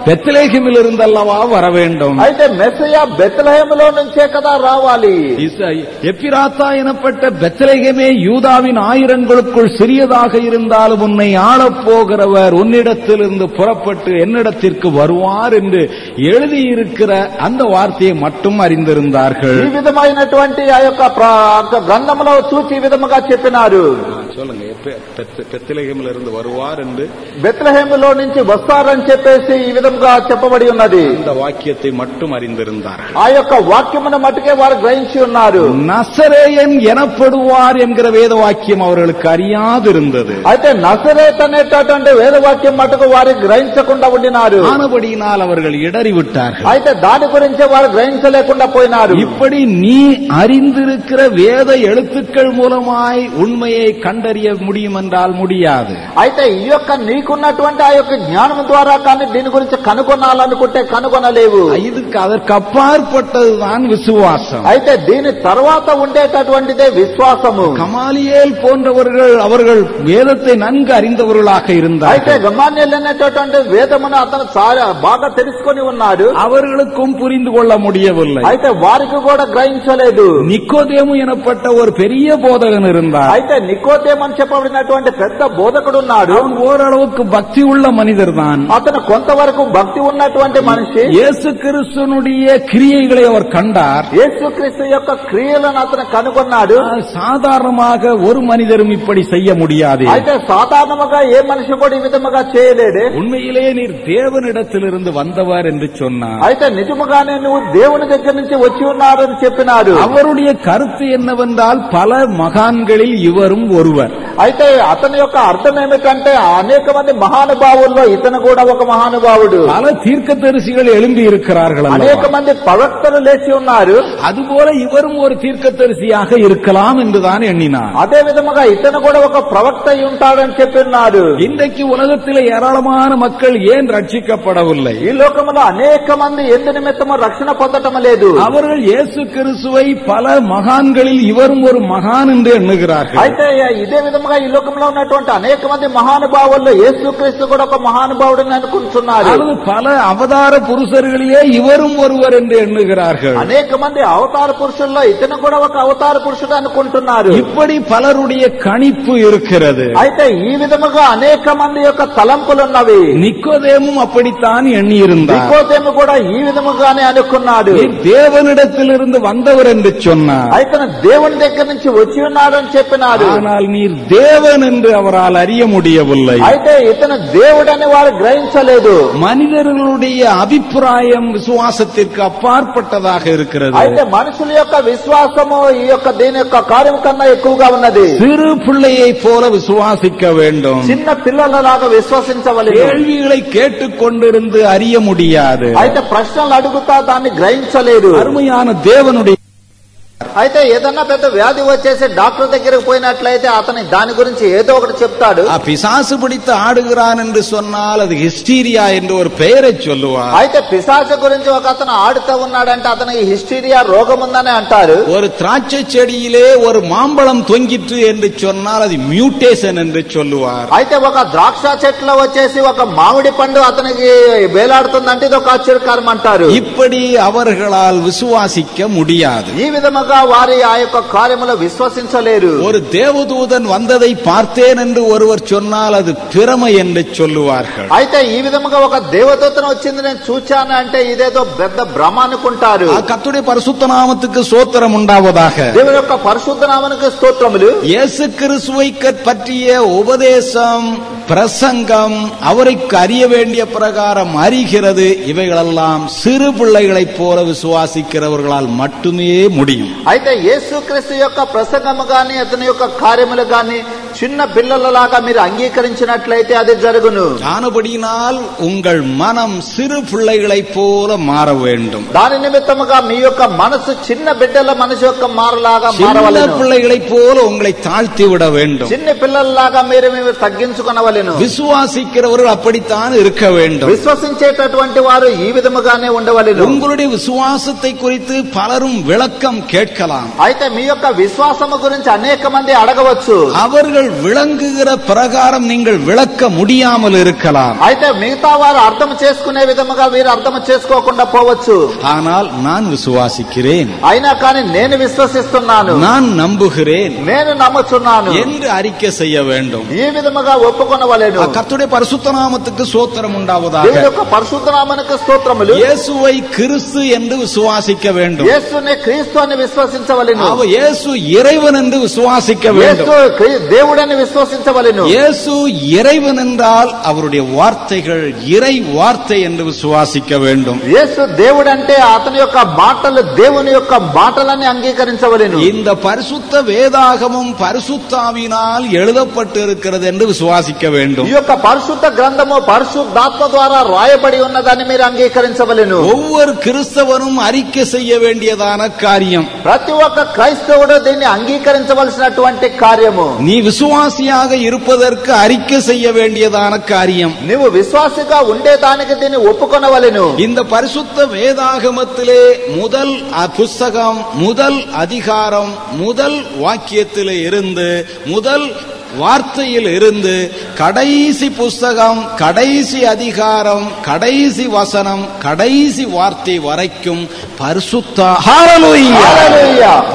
பெத்லேகமில் இருந்தல்லவா வர வேண்டும் అయితే మెస్సయ బెత్లహేములో నుంచే కదా రావాలి இச- எப்பிராத்தா எனப்பட்ட பெத்லேகமே யூதாவின் ஆயிரங்களுக்குள் சிறியதாக இருந்தாலும் உன்னை ஆளப் போகிறவர் உன்னிடத்திலிருந்து புறப்பட்டு என்னிடத்திற்கு வருவார் என்று எழுதியிருக்கிற அந்த வார்த்தையை மட்டும் அறிந்திருந்தார்கள் ఈ విధమైనటువంటి ఆ యొక్క ప్ర- ఆ యొక్క గ్రంథములో చూచి ఈ విధముగా చెప్పినారు சொல்லுங்க பெத்லேகமில் இருந்து வருவார் என்று బెత్లహేములో నుంచి వస్తారని చెప్పేసి ఈ విధముగా చెప్పబడి ఉన్నది இந்த வாக்கியத்தை மட்டும் அறிந்திருந்தார்கள் ఆ యొక్క వాక్యమును మటుకే వారు గ్రహించి ఉన్నారు நசரேயன் எனப்படுவார் என்கிற வேத வாக்கியம் அவர்களுக்கு அறியாதிருந்தது అయితే నసరేత్ అనేటటువంటి వేదవాక్యం మటుకు వారు గ్రహించకుండా ఉండినారు ஆனபடியினால் அவர்கள் இடறிவிட்டார்கள் అయితే దాని గురించి వారు గ్రహించలేకుండా పోయినారు இப்படி நீ அறிந்திருக்கிற வேத எழுத்துக்கள் மூலமாய் உண்மையை கண்ட கண்டறிய முடியும் என்றால் முடியாது అయితే ఈ యొక్క నీకున్నటువంటి ఆ యొక్క జ్ఞానం ద్వారా కానీ దీని గురించి కనుగొనాలనుకుంటే కనుగొనలేవు இதுக்கு அதற்கு அப்பாற்பட்டதுதான் விசுவாசம் అయితే దీని తర్వాత ఉండేటటువంటిదే విశ్వాసము கமாலியேல் போன்றவர்கள் அவர்கள் வேதத்தை நன்கு அறிந்தவர்களாக అయితే இருந்தார்கள் గమాన్యులు అనేటటువంటి వేదమును అతను చాలా బాగా తెలుసుకొని ఉన్నాడు அவர்களுக்கும் புரிந்து கொள்ள முடியவில்லை అయితే వారికి కూడా గ్రహించలేదు நிக்கோதேமு எனப்பட்ட ஒரு பெரிய போதகன் இருந்தார் అయితే నికోదేం అని చెప్పబడినటువంటి పెద్ద బోధకుడు ఉన్నాడు அவன் ஓரளவுக்கு பக்தி உள்ள மனிதர் தான் అతను కొంతవరకు భక్తి ఉన్నటువంటి మనిషి இயேசு கிறிஸ்துவனுடைய கிரியைகளை அவர் கண்டார் యేసుక్రీస్తు యొక్క క్రియలను అతను కనుగొన్నాడు ஆனால் சாதாரணமாக ஒரு மனிதரும் இப்படி செய்ய முடியாது అయితే సాధారణముగా ఏ మనిషి కూడా ఈ విధముగా చేయలేదే உண்மையிலே நீர் தேவனிடத்திலிருந்து வந்தவர் என்று சொன்னார் అయితే నిజముగానే నువ్వు దేవుని దగ్గర నుంచి వచ్చి ఉన్నాడు అని చెప్పినాడు அவருடைய கருத்து என்னவென்றால் பல மகான்களில் இவரும் ஒருவர் lugar. అయితే అతని యొక్క అర్థం ఏమిటంటే అనేక మంది మహానుభావుల్లో ఇతను కూడా ఒక మహానుభావుడు பல தீர்க்கதரிசிகள் எழும்பி இருக்கிறார்கள் అనేక அல்லவா? మంది ప్రవక్తలు లేచి ఉన్నారు அதுபோல இவரும் ஒரு தீர்க்கதரிசியாக இருக்கலாம் என்றுதான் எண்ணினார் అదే విధముగా ఇతను కూడా ఒక ప్రవక్త అయి ఉంటాడని చెప్పిన్నాడు இன்றைக்கு உலகத்திலே ஏராளமான மக்கள் ஏன் ரட்சிக்கப்படவில்லை ఈ లోకంలో అనేక మంది ఎందు నిమిత్తము రక్షణ పొందటం లేదు அவர்கள் இயேசு கிறிஸ்துவை பல மகான்களில் இவரும் ஒரு மகான் என்று எண்ணுகிறார்கள் అయితే ఇదే విధముగా ఈ లోకంలో ఉన్నటువంటి అనేక మంది మహానుభావుల్లో యేసుక్రీస్తు కూడా ఒక మహానుభావుడని అనుకుంటున్నారు அல்லது பல அவதார புருஷர்களிலே இவரும் ஒருவர் என்று எண்ணுகிறார்கள் అనేక మంది అవతార పురుషుల్లో ఇతను కూడా ఒక అవతార పురుషుడు అనుకుంటున్నారు இப்படி பலருடைய கணிப்பு இருக்கிறது అయితే ఈ విధముగా అనేక మంది యొక్క తలంపులున్నవి நிக்கோதேமும் அப்படித்தான் எண்ணியிருந்தார் నికోదేము కూడా ఈ విధముగానే అనుకున్నాడు நீர் தேவனிடத்திலிருந்து வந்தவர் என்று சொன்னார் అయితే దేవుని దగ్గర నుంచి వచ్చి ఉన్నాడు అని చెప్పినాడు ஆனால் நீர் தேவன் என்று அவரால் அறிய முடியவில்லை అయితే ఇతను దేవుడని వారు గ్రహించలేదు மனிதர்களுடைய அபிப்பிராயம் விசுவாசத்திற்கு அப்பாற்பட்டதாக இருக்கிறது అయితే మనుషుల యొక్క విశ్వాసము ఈ యొక్క దీని యొక్క కార్యం కన్నా ఎక్కువగా ఉన్నది சிறு பிள்ளையை போல விசுவாசிக்க வேண்டும் చిన్న పిల్లలలాగా విశ్వసించవలేదు கேள்விகளை கேட்டுக்கொண்டிருந்து அறிய முடியாது అయితే ప్రశ్నలు అడుగుతా దాన్ని గ్రహించలేదు அருமையான தேவனுடைய అయితే ఏదన్నా పెద్ద వ్యాధి వచ్చేసి డాక్టర్ దగ్గరికి పోయినట్లయితే అతని దాని గురించి ఏదో ఒకటి చెప్తాడు ஆ, பிசாசு பிடித்து ஆடுகிறான் என்று சொன்னால் அது ஹிஸ்டீரியா என்று ஒரு பெயரை சொல்லுவார் అయితే పిశాచ గురించి ఒక అతను ఆడుతూ ఉన్నాడంటే అతనికి హిస్టీరియా రోగం ఉందని అంటారు ஒரு திராட்சை செடியிலே ஒரு மாம்பழம் தொங்கிற்று என்று சொன்னால் அது மியூட்டேஷன் என்று சொல்லுவார் అయితే ఒక ద్రాక్ష చెట్లో వచ్చేసి ఒక మామిడి పండు అతనికి వేలాడుతుందంటే ఇది ఒక ఆశ్చర్యకారం అంటారు இப்படி அவர்களால் விசுவாசிக்க முடியாது ఈ విధముగా వారి ఆ యొక్క కార్యములో విశ్వసించలేరు ஒரு தேவதூதன் வந்ததை பார்த்தேன் என்று ஒருவர் சொன்னால் அது பிரமை என்று சொல்லுவார்கள் అయితే ఈ విధముగా ఒక దేవదూతను వచ్చింది నేను చూచాను అంటే ఇదేదో పెద్ద భ్రమ అనుకుంటారు ஆ, கர்த்தருடைய பரிசுத்த நாமத்துக்கு சோத்திரம் உண்டாவதாக దేవుని యొక్క పరిశుద్ధ నామనికి స్తోత్రములు இயேசு கிறிஸ்துவை கற்- பற்றிய உபதேசம் பிரசங்கம் அவருக்கு அறிய வேண்டிய பிரகாரம் அறிகிறது இவைகளெல்லாம் சிறு பிள்ளைகளைப் போல விசுவாசிக்கிறவர்களால் மட்டுமே முடியும் అయితే యేసుక్రీస్తు యొక్క ప్రసంగము గాని అతని యొక్క కార్యములు గాని చిన్న పిల్లలలాగా మీరు అంగీకరించినట్లయితే అది జరుగును ஆனபடியினால் உங்கள் மனம் சிறு பிள்ளைகளைப் போல மாற வேண்டும் దాని నిమిత్తముగా మీ యొక్క మనసు చిన్న బిడ్డల మనసు యొక్క మారలాగా சின்ன మారవలెను பிள்ளைகளைப் போல உங்களை தாழ்த்தி விட வேண்டும் చిన్న పిల్లల్లాగా మీరు మీరు తగ్గించుకొనవలెను விசுவாசிக்கிறவர்கள் அப்படித்தான் இருக்க வேண்டும் విశ్వసించేటటువంటి వారు ఈ విధముగానే ఉండవలెను உங்களுடைய விசுவாசத்தை குறித்து பலரும் விளக்கம் கேட்கலாம் అయితే మీ యొక్క విశ్వాసము గురించి అనేక మంది అడగవచ్చు அவர்கள் விளங்குகிற பிரகாரம் நீங்கள் விளக்க முடியாமல் இருக்கலாம் అయితే మిగతా వారు అర్థం చేసుకునే విధముగా వీరు అర్థం చేసుకోకుండా పోవచ్చు ஆனால் நான் விசுவாசிக்கிறேன் అయినా కానీ నేను విశ్వసిస్తున్నాను நான் நம்புகிறேன் నేను నమ్ముచున్నాను என்று அறிக்கை செய்ய வேண்டும் ఈ విధముగా ఒప్పుకొనవలేను கர்த்தருடைய பரிசுத்த நாமத்துக்கு சோத்திரம் దేవుని உண்டாவதாக యొక్క పరిశుద్ధనామనికి స్తోత్రములు இயேசுவை கிறிஸ்து என்று விசுவாசிக்க வேண்டும் యేసుని క్రీస్తు అని విశ్వసించవలెను அவ இயேசு இறைவன் என்று விசுவாசிக்க வேண்டும் యేసు క్రీ- దేవుడని విశ్వసించవలెను இயேசு இறைவன் என்றால் அவருடைய வார்த்தைகள் இறை வார்த்தை என்று விசுவாசிக்க வேண்டும் యేసు దేవుడంటే అతని యొక్క మాటలు దేవుని యొక్క మాటలని అంగీకరించవలెను இந்த பரிசுத்த வேதாகமும் பரிசுத்தாவினால் எழுதப்பட்டு இருக்கிறது என்று விசுவாசிக்க வேண்டும் ఈ యొక్క పరిశుద్ధ గ్రంథము పరిశుద్ధాత్మ ద్వారా రాయబడి ఉన్నదని మీరు అంగీకరించవలెను ஒவ்வொரு கிறிஸ்தவனும் அறிக்கை செய்ய வேண்டியதான காரியம் ప్రతి ఒక్క క్రైస్తవుడు దీన్ని అంగీకరించవలసినటువంటి కార్యము நீ விசுவாசியாக இருப்பதற்கு அறிக்கை செய்ய வேண்டியதான காரியம் నువ్వు విశ్వాసిగా ఉండేదానికి దీన్ని ఒప్పుకొనవలెను இந்த பரிசுத்த வேதாகமத்திலே முதல் அ- புஸ்தகம் முதல் அதிகாரம் முதல் வாக்கியத்திலே இருந்து முதல் வார்த்தையில் இருந்து கடைசி புஸ்தகம் கடைசி அதிகாரம் கடைசி வசனம் கடைசி வார்த்தை வரைக்கும்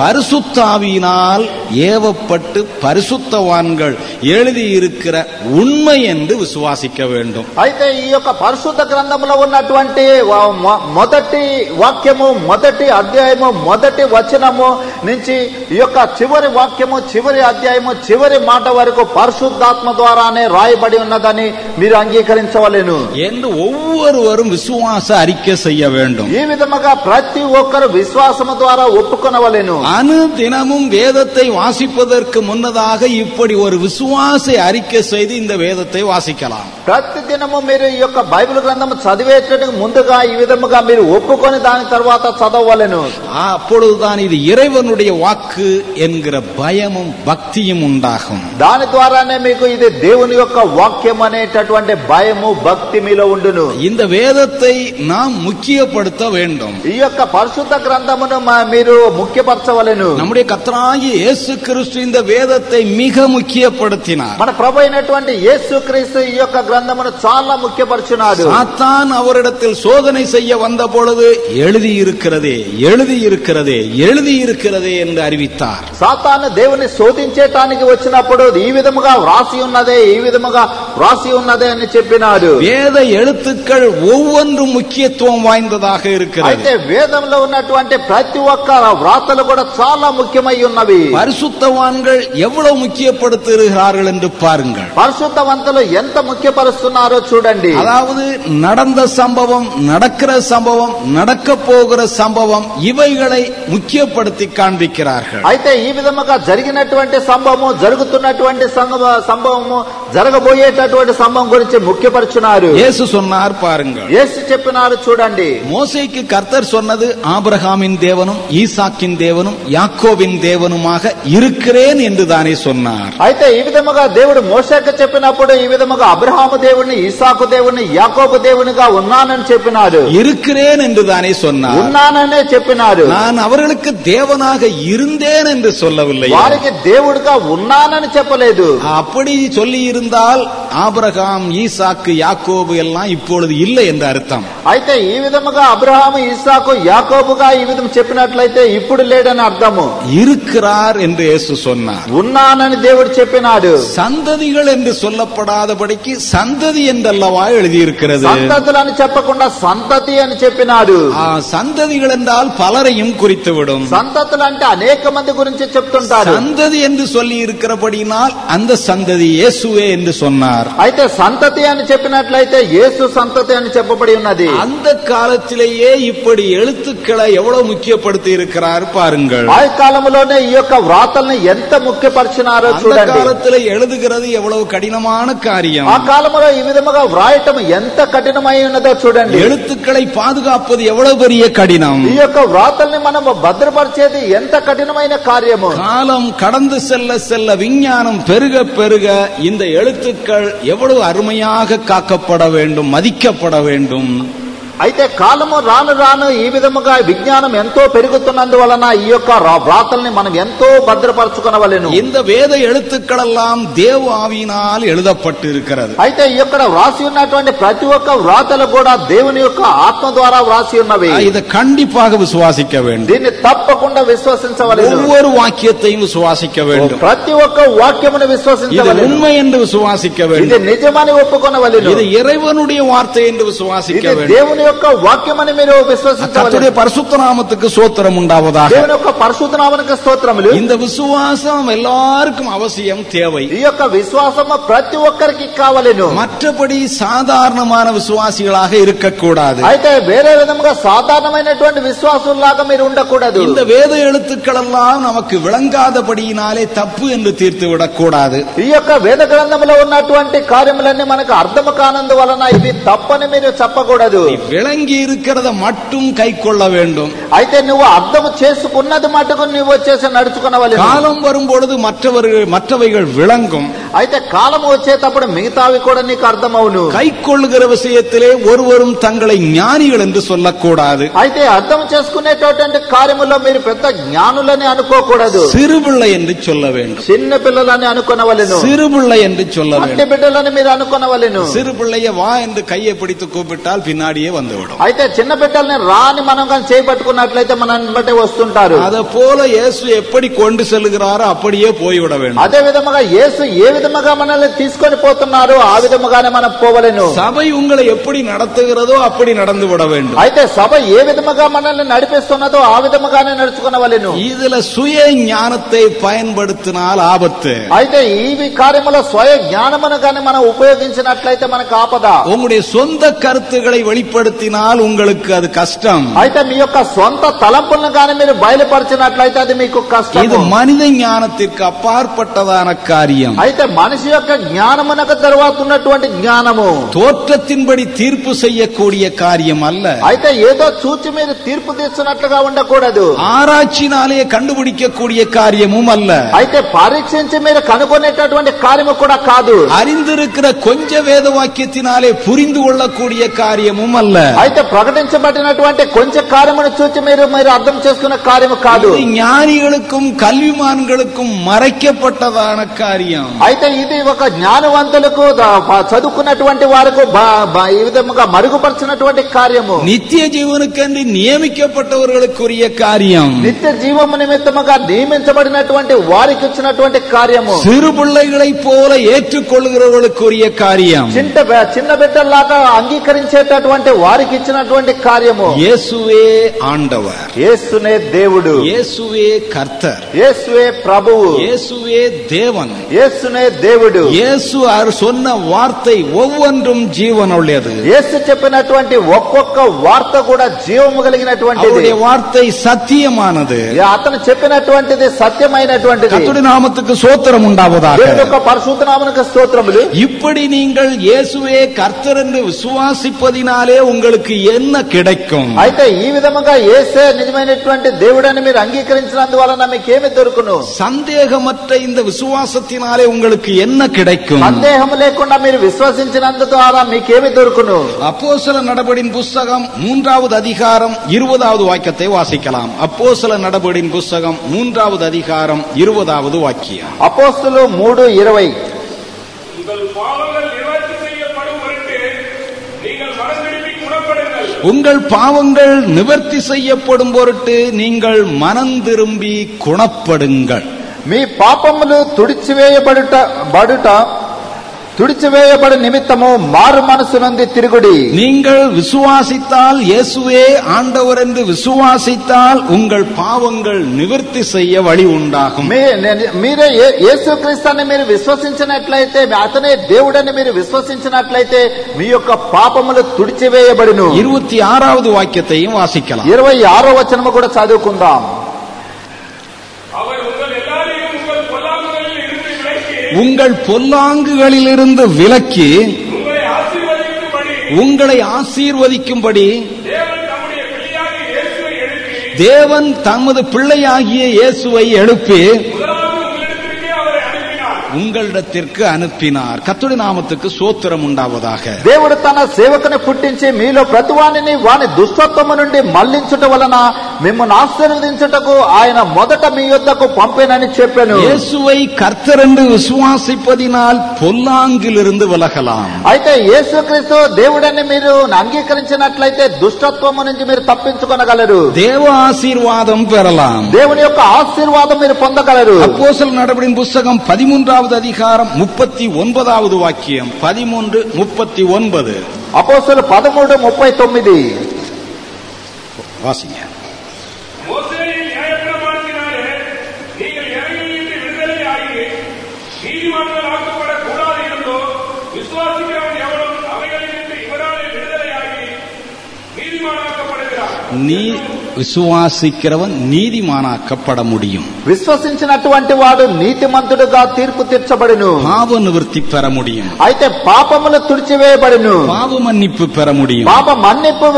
பரிசுத்தாவியினால் ஏவப்பட்டு பரிசுத்தவான்கள் எழுதியிருக்கிற உண்மை என்று விசுவாசிக்க வேண்டும் అయితే ఈ యొక్క పరిశుద్ధ గ్రంథంలో ఉన్నటువంటి వ- మొ- మొదటి వాక్యము మొదటి అధ్యాయము మొదటి వచనము నుంచి ఈ యొక్క చివరి వాక్యము చివరి అధ్యాయము చివరి మాట వరకు పరిశుద్ధాత్మ ద్వారానే రాయబడి ఉన్నదని మీరు అంగీకరించవలెను என்று ஒவ்வொருவரும் விசுவாச அறிக்கை செய்ய வேண்டும் ఈ విధముగా ప్రతి ఒక్కరు విశ్వాసము ద్వారా ఒప్పుకొనవలెను அனு தினமும் வேதத்தை வாசிப்பதற்கு முன்னதாக இப்படி ஒரு விசுவாச அறிக்கை செய்து இந்த வேதத்தை வாசிக்கலாம் ప్రతి దినము మీరు ఈ యొక్క బైబిల్ గ్రంథము చదివేటట్టుకు ముందుగా ఈ విధముగా మీరు ఒప్పుకొని దాని తర్వాత చదవవలెను அப்பொழுதுதான் இது இறைவனுடைய வாக்கு என்கிற பயமும் பக்தியும் உண்டாகும் దాని ద్వారానే మీకు ఇది దేవుని యొక్క వాక్యం అనేటటువంటి భయము భక్తి మీలో ఉండును இந்த வேதத்தை நாம் முக்கியப்படுத்த வேண்டும் ఈ యొక్క పరిశుద్ధ గ్రంథమును మా- మీరు ముఖ్యపరచవలెను நம்முடைய கர்த்தராகிய இயேசு கிறிஸ்து இந்த வேதத்தை மிக முக்கியப்படுத்தினார் మన ప్రభు అయినటువంటి యేసు క్రీస్తు ఈ యొక్క గ్రంథమును చాలా ముఖ్యపరచున్నాడు சாத்தான் அவரிடத்தில் சோதனை செய்ய வந்த பொழுது எழுதியிருக்கிறதே எழுதியிருக்கிறதே எழுதியிருக்கிறதே என்று அறிவித்தார் సాతాను దేవుని శోధించేటానికి వచ్చినప్పుడు ఈ విధముగా వ్రాసి ఉన్నదే ఈ విధముగా వ్రాసి ఉన్నదే అని చెప్పినాడు வேத எழுத்துக்கள் ஒவ்வொன்றும் முக்கியத்துவம் வாய்ந்ததாக இருக்கிறது అయితే వేదంలో ఉన్నటువంటి ప్రతి ఒక్క వ్రాతలు కూడా చాలా ముఖ్యమై ఉన్నవి பரிசுத்தவான்கள் எவ்வளவு முக்கியப்படுத்துகிறார்கள் என்று பாருங்கள் పరిశుద్ధవంతులు ఎంత ముఖ్యపరుస్తున్నారో చూడండి அதாவது நடந்த சம்பவம் நடக்கிற சம்பவம் நடக்க போகிற சம்பவம் இவைகளை முக்கியப்படுத்தி காண்பிக்கிறார்கள் అయితే ఈ విధముగా జరిగినటువంటి సంభవము జరుగుతున్నటువంటి సంగమ- సంభవము జరగబోయేటటువంటి సంభవం గురించి ముఖ్యపరుచున్నారు இயேசு சொன்னார் பாருங்கள் యేసు చెప్పినారు చూడండి மோசேக்கு கர்த்தர் சொன்னது ஆபிரகாமின் தேவனும் ஈசாக்கின் தேவனும் யாக்கோவின் தேவனுமாக இருக்கிறேன் என்று தானே சொன்னார் అయితే ఈ విధముగా దేవుడు మోసకు చెప్పినప్పుడు ఈ విధముగా అబ్రహాము దేవుని ఇసాకు దేవుని యాకోబు దేవునిగా ఉన్నానని చెప్పినాడు இருக்கிறேன் என்று தானே சொன்னார் ఉన్నాననే చెప్పినాడు நான் அவர்களுக்கு தேவனாக இருந்தேன் என்று சொல்லவில்லை వారికి దేవుడిగా ఉన్నానని చెప్పలేదు அப்படி சொல்லி இருந்தால் ஆபிரகாம் ஈசாக்கு யாக்கோபு எல்லாம் இப்பொழுது இல்லை என்று அர்த்தம் అయితే ఈ విధముగా అబ్రహాము ఇసాకు యాకోబుగా ఈ విధం చెప్పినట్లయితే ఇప్పుడు లేడని అర్థము இருக்கிறார் என்று இயேசு சொன்னார் ఉన్నానని దేవుడు చెప్పినాడు சந்ததிகள் என்று சொல்லப்படாதபடிக்கு சந்ததி என்றல்லவா எழுதியிருக்கிறது సంతతులని చెప్పకుండా సంతతి అని చెప్పినాడు ஆ, சந்ததிகள் என்றால் பலரையும் குறித்துவிடும் సంతతులు అంటే అనేక మంది గురించి చెప్తుంటారు சந்ததி என்று சொல்லி இருக்கிறபடினால் அந்த சந்ததி இயேசுவே என்று சொன்னார் అయితే సంతతి అని చెప్పినట్లయితే యేసు సంతతి అని చెప్పబడి ఉన్నది அந்த காலத்திலேயே இப்படி எழுத்துக்களை எவ்வளவு முக்கியப்படுத்தி இருக்கிறார் பாருங்கள் ఆ కాలంలోనే ఈ యొక్క వ్రాతల్ని ఎంత ముఖ్యపరిచినారో அந்த చూడండి காலத்துல எழுதுகிறது எவ்வளவு கடினமான காரியம் ఆ కాలంలో ఈ విధముగా వ్రాయటం ఎంత కఠినమై ఉన్నదో చూడండి எழுத்துக்களை பாதுகாப்பது எவ்வளவு பெரிய கடினம் ఈ యొక్క వ్రాతల్ని మనం భద్రపరిచేది ఎంత కఠినమైన కార్యము காலம் கடந்து செல்ல செல்ல விஞ்ஞானம் பெருக பெருக இந்த எழுத்துக்கள் எவ்வளவு அருமையாக காக்கப்பட வேண்டும் மதிக்கப்பட வேண்டும். అయితే కాలము రాను రాను ఈ విధముగా విజ్ఞానం ఎంతో పెరుగుతున్నందువలన ఈ యొక్క రా- వ్రాతల్ని మనం ఎంతో భద్రపరచుకునవలెను இந்த வேத எழுத்துக்களெல்லாம் தேவ ஆவியினால் எழுதப்பட்டு இருக்கிறது అయితే ఈ యొక్క వ్రాసి ఉన్నటువంటి ప్రతి ఒక్క వ్రాతలు కూడా దేవుని యొక్క ఆత్మ ద్వారా వ్రాసి ఉన్నవి இதை கண்டிப்பாக விசுவாசிக்க வேண்டும் దీన్ని తప్పకుండా విశ్వసించవలెను ஒவ்வொரு வாக்கியத்தையும் விசுவாசிக்க வேண்டும் ప్రతి ఒక్క వాక్యమును இது విశ్వసించవలెను உண்மை என்று விசுவாசிக்க ఇది வேண்டும் నిజమని ఒప్పుకొనవలెను இது இறைவனுடைய வார்த்தை என்று விசுவாசிக்க ఇది வேண்டும் దేవుని యొక్క వాక్యమని మీరు విశ్వసించవలెను கர்த்தருடைய பரிசுத்த நாமத்துக்கு சோத்திரம் உண்டாவதாக దేవుని యొక్క పరిశుద్ధ నామనికి స్తోత్రములు இந்த விசுவாசம் எல்லாருக்கும் அவசியம் தேவை ఈ యొక్క విశ్వాసము ప్రతి ఒక్కరికి కావలెను மற்றபடி சாதாரணமான விசுவாசிகளாக இருக்கக்கூடாது అయితే వేరే విధముగా సాధారణమైనటువంటి విశ్వాసుల్లాగా మీరు ఉండకూడదు இந்த வேத எழுத்துக்கள் எல்லாம் நமக்கு விளங்காதபடியினாலே தப்பு என்று தீர்த்து விடக்கூடாது ఈ యొక్క వేద గ్రంథంలో ఉన్నటువంటి కార్యములన్నీ మనకు అర్థము కానందు వలన ఇవి తప్పని మీరు చెప్పకూడదు நீ விளங்கி இருக்கிறத மட்டும் கை கொள்ள வேண்டும் అయితే నువ్వు అర్థం చేసుకున్నది మటుకు నువ్వు వచ్చేసి నడుచుకునవలెను காலம் வரும்பொழுது மற்றவர்கள் மற்றவைகள் விளங்கும் అయితే కాలం వచ్చేటప్పుడు మిగతావి కూడా నీకు అర్థమవును கை கொள்ளுகிற விஷயத்திலே ஒருவரும் தங்களை ஞானிகள் என்று சொல்லக்கூடாது అయితే అర్థం చేసుకునేటటువంటి కార్యములో మీరు పెద్ద జ్ఞానులని అనుకోకూడదు சிறுபிள்ளை என்று சொல்ல வேண்டும் చిన్న పిల్లలని అనుకునవలెను சிறுபிள்ளை என்று சொல்ல మట్టి வேண்டும் బిడ్డలని మీరు అనుకునవలెను சிறு பிள்ளைய வா என்று கையை பிடித்து கூப்பிட்டால் பின்னாடியே வந்துவிடும் అయితే చిన్న బిడ్డల్ని రాని మనం కానీ చేపట్టుకున్నట్లయితే మనం బట్టి వస్తుంటారు அத போல இயேசு எப்படி கொண்டு செல்கிறாரோ அப்படியே போய்விட வேண்டும் అదే విధముగా యేసు ఏ విధముగా మనల్ని తీసుకొని పోతున్నారు ఆ విధముగానే మనం పోవలేను சபை உங்களை எப்படி நடத்துகிறதோ அப்படி நடந்து விட வேண்டும் అయితే సభ ఏ విధముగా మనల్ని నడిపిస్తున్నదో ఆ విధముగానే నడుచుకునవలెను இதுல சுய ஞானத்தை பயன்படுத்தினால் ஆபத்து అయితే ఈ కార్యములో స్వయ జ్ఞానమును గాని మనం ఉపయోగించినట్లయితే మనకు ఆపద உங்களுடைய சொந்த கருத்துக்களை வெளிப்படுத்தினால் உங்களுக்கு அது கஷ்டம் అయితే మీ యొక్క సొంత తలంపులను గాని మీరు బయలుపరిచినట్లయితే అది మీకు இது కష్టం மனித ஞானத்திற்கு அப்பாற்பட்டதான காரியம் అయితే మనిషి యొక్క జ్ఞానమునకు తర్వాత ఉన్నటువంటి జ్ఞానము தோற்றத்தின்படி தீர்ப்பு செய்யக்கூடிய காரியம் அல்ல అయితే ఏదో చూచి మీరు తీర్పు తీర్చినట్లుగా ఉండకూడదు ஆராய்ச்சினாலே கண்டுபிடிக்கக்கூடிய காரியமும் அல்ல అయితే పరీక్షించి మీరు కనుగొనేటటువంటి కార్యము కూడా కాదు அறிந்திருக்கிற கொஞ்ச வேத வாக்கியத்தினாலே புரிந்து கொள்ளக்கூடிய காரியமும் அல்ல అయితే ప్రకటించబడినటువంటి కొంచెం కార్యమును చూచి మీరు మీరు అర్థం చేసుకునే కార్యము కాదు இது ஞானிகளுக்கும் கல்விமான்களுக்கும் மறைக்கப்பட்டதான காரியம் అయితే ఇది ఒక జ్ఞానవంతులకు ద- ప- చదువుకున్నటువంటి వారికి బ- బ- ఈ విధముగా మరుగుపరిచినటువంటి కార్యము நித்திய ஜீவனுக்கென்று நியமிக்கப்பட்டவர்களுக்குரிய காரியம் నిత్య జీవము నిమిత్తముగా నియమించబడినటువంటి వారికి ఇచ్చినటువంటి కార్యము சிறு பிள்ளைகளைப் போல ஏற்றுக்கொள்கிறவர்களுக்குரிய காரியம் చిన్న బ- చిన్న బిడ్డల్లాగా అంగీకరించేటటువంటి వారికి ఇచ్చినటువంటి కార్యము இயேசுவே ஆண்டவர் యేసునే దేవుడు இயேசுவே கர்த்தர் యేసువే ప్రభువు இயேசுவே தேவன் యేసునే దేవుడు இயேசு அவர் சொன்ன வார்த்தை ஒவ்வொன்றும் ஜீவனுள்ளது యేసు చెప్పినటువంటి ఒక్కొక్క వార్త కూడా జీవము కలిగినటువంటిది அவருடைய வார்த்தை சத்தியமானது అతను చెప్పినటువంటిది సత్యమైనటువంటిది கர்த்தருடைய நாமத்துக்கு சோத்திரம் உண்டாவதாக దేవుని యొక్క పరిశుద్ధ నామనికి స్తోత్రములు இப்படி நீங்கள் இயேசுவே கர்த்தர் என்று விசுவாசிப்பதினாலே உங்களுக்கு என்ன கிடைக்கும் అయితే ఈ విధముగా ఏసే నిజమైనటువంటి దేవుడని మీరు అంగీకరించినందువలన మీకేమి దొరుకును சந்தேகமற்ற இந்த விசுவாசத்தினாலே உங்களுக்கு என்ன கிடைக்கும் సందేహం లేకుండా మీరు విశ్వసించినందు ద్వారా మీకేమి దొరుకును அப்போஸ்தல நடபடின் புஸ்தகம் மூன்றாவது அதிகாரம் இருபதாவது வாக்கியத்தை வாசிக்கலாம் அப்போஸ்தல நடபடின் புஸ்தகம் மூன்றாவது அதிகாரம் இருபதாவது வாக்கியம் అపోస్తులు మూడు ఇరవై உங்கள் பாவங்கள் நிவர்த்தி செய்யப்படும் பொருட்டு நீங்கள் மனதிரும்பி குணப்படுங்கள் உங்கள் பாவங்கள் நிவர்த்தி செய்யப்படும் பொருட்டு நீங்கள் மனம் திரும்பி குணப்படுங்கள் మీ పాపములు తుడిచివేయబడుట బడుట తుడిచివేయబడి నిమిత్తము మారు మనసు నుండి తిరుగుడి நீங்கள் விசுவாசித்தால் இயேசுவே ஆண்டவர் என்று விசுவாசித்தால் உங்கள் பாவங்கள் நிவர்த்தி செய்ய வழி உண்டாகும் మీ- నే- మీరే ఏ- యేసుక్రీస్తుని మీరు విశ్వసించినట్లయితే అతనే దేవుడని మీరు విశ్వసించినట్లయితే మీ యొక్క పాపములు తుడిచివేయబడిను இருபத்தி ஆறாவது வாக்கியத்தையும் வாசிக்கலாம் ఇరవై ఆరో వచనము కూడా చదువుకుందాం உங்கள் பொல்லாங்குகளிலிருந்து விலக்கி உங்களை ஆசீர்வதிக்கும்படி உங்களை ஆசீர்வதிக்கும்படி தேவன் தம்முடைய பிள்ளையாக இயேசுவை எழுப்பி தேவன் தமது பிள்ளையாகிய இயேசுவை எழுப்பி முதலாவது உங்களிடத்திற்கே அவரை அனுப்பினார் உங்களிடத்திற்கு அனுப்பினார் கத்துடைய நாமத்துக்கு சோத்திரம் உண்டாவதாக దేవుడు తన సేవకుని పుట్టించి మీలో ప్రతివానిని వాని దుష్టత్వము నుండి మళ్లించుట వలన మిమ్మల్ని ఆశీర్వదించుటకు ఆయన మొదట మీ యొద్దకు పంపేనని చెప్పాను இயேசுவை கர்த்தர் என்று விசுவாசிப்பதினால் பொல்லாங்கிலிருந்து விலகலாம் అయితే యేసుక్రీస్తు దేవుడని మీరు అంగీకరించినట్లయితే దుష్టత్వము నుంచి మీరు తప్పించుకొనగలరు தேவ ஆசீர்வாதம் பெறலாம் దేవుని యొక్క ఆశీర్వాదం మీరు పొందగలరు அப்போஸ்தலர் நடபடியின் புஸ்தகம் பதிமூன்றாவது அதிகாரம் முப்பத்தி ஒன்பதாவது வாக்கியம் பதிமூன்று முப்பத்தி ஒன்பது అపోస్తులు పదమూడు ముప్పై తొమ్మిది வாசிங்க 你 విశ్వాసిక్రవన్ నీతిమానాకపడ ముడియం విశ్వసించినటువంటి వాడు నీతిమంతుడుగా తీర్పు తీర్చబడును పాప నివృత్తి పెర ముడియం అయితే పాపములు తుడిచివేయబడును పాప మన్నిప్పు పెర ముడియం పాప మన్నిప్పు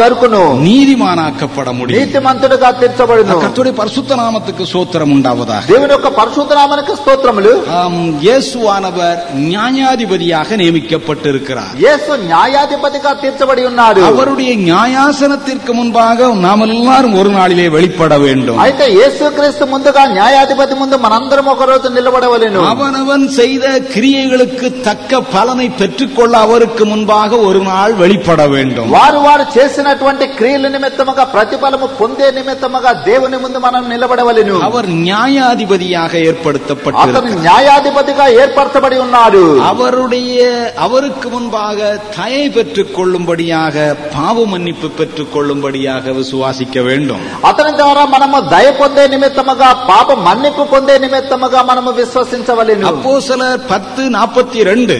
దొరుకును నీతిమానాకపడ ముడియం నీతిమంతుడుగా తీర్చబడును கர்த்தருடைய பரிசுத்த நாமத்துக்கு சோத்திரம் உண்டாவதாக தேவன் యొక్క பரிசுத்த நாமத்துக்கு ஸ்தோத்திரములు இயேசுவானவர் நியாயாதிபதியாக நியமிக்கப்பட்டிருக்கிறார் இயேசு நியாயாதிபதியாக தீர்ச்சபடி உన్నారు அவருடைய நியாயாசனத்திற்கு முன்பாக நாம் எல்லாரும் ஒரு நாளிலே வெளிப்பட வேண்டும் అయితే యేసుక్రీస్తు ముందుగా న్యాయాధిపతి ముందు మనందరం ఒక రోజు నిలబడవలెను அவனவன் செய்த கிரியைகளுக்கு தக்க பலனை பெற்றுக்கொள்ள அவருக்கு முன்பாக ஒரு நாள் வெளிப்பட வேண்டும் వారు వారు చేసినటువంటి క్రియల నిమిత్తముగా ప్రతిఫలము పొందే నిమిత్తముగా దేవుని ముందు మనం నిలబడవలెను அவர் நியாயாதிபதியாக అతను ஏற்படுத்தப்பட்டிருக்கிறார் న్యాయాధిపతిగా ఏర్పరచబడి ఉన్నాడు அவருடைய அவருக்கு முன்பாக தயை பெற்றுக் கொள்ளும்படியாக பாவ மன்னிப்பு பெற்றுக் கொள்ளும்படியாக விசுவாசிக்க வேண்டும் అతని ద్వారా మనము దయ పొందే నిమిత్తముగా పాప మన్నిపు పొందే నిమిత్తముగా మనము విశ్వసించవలెను அப்போ சிலர் பத்து நாற்பத்தி ரெண்டு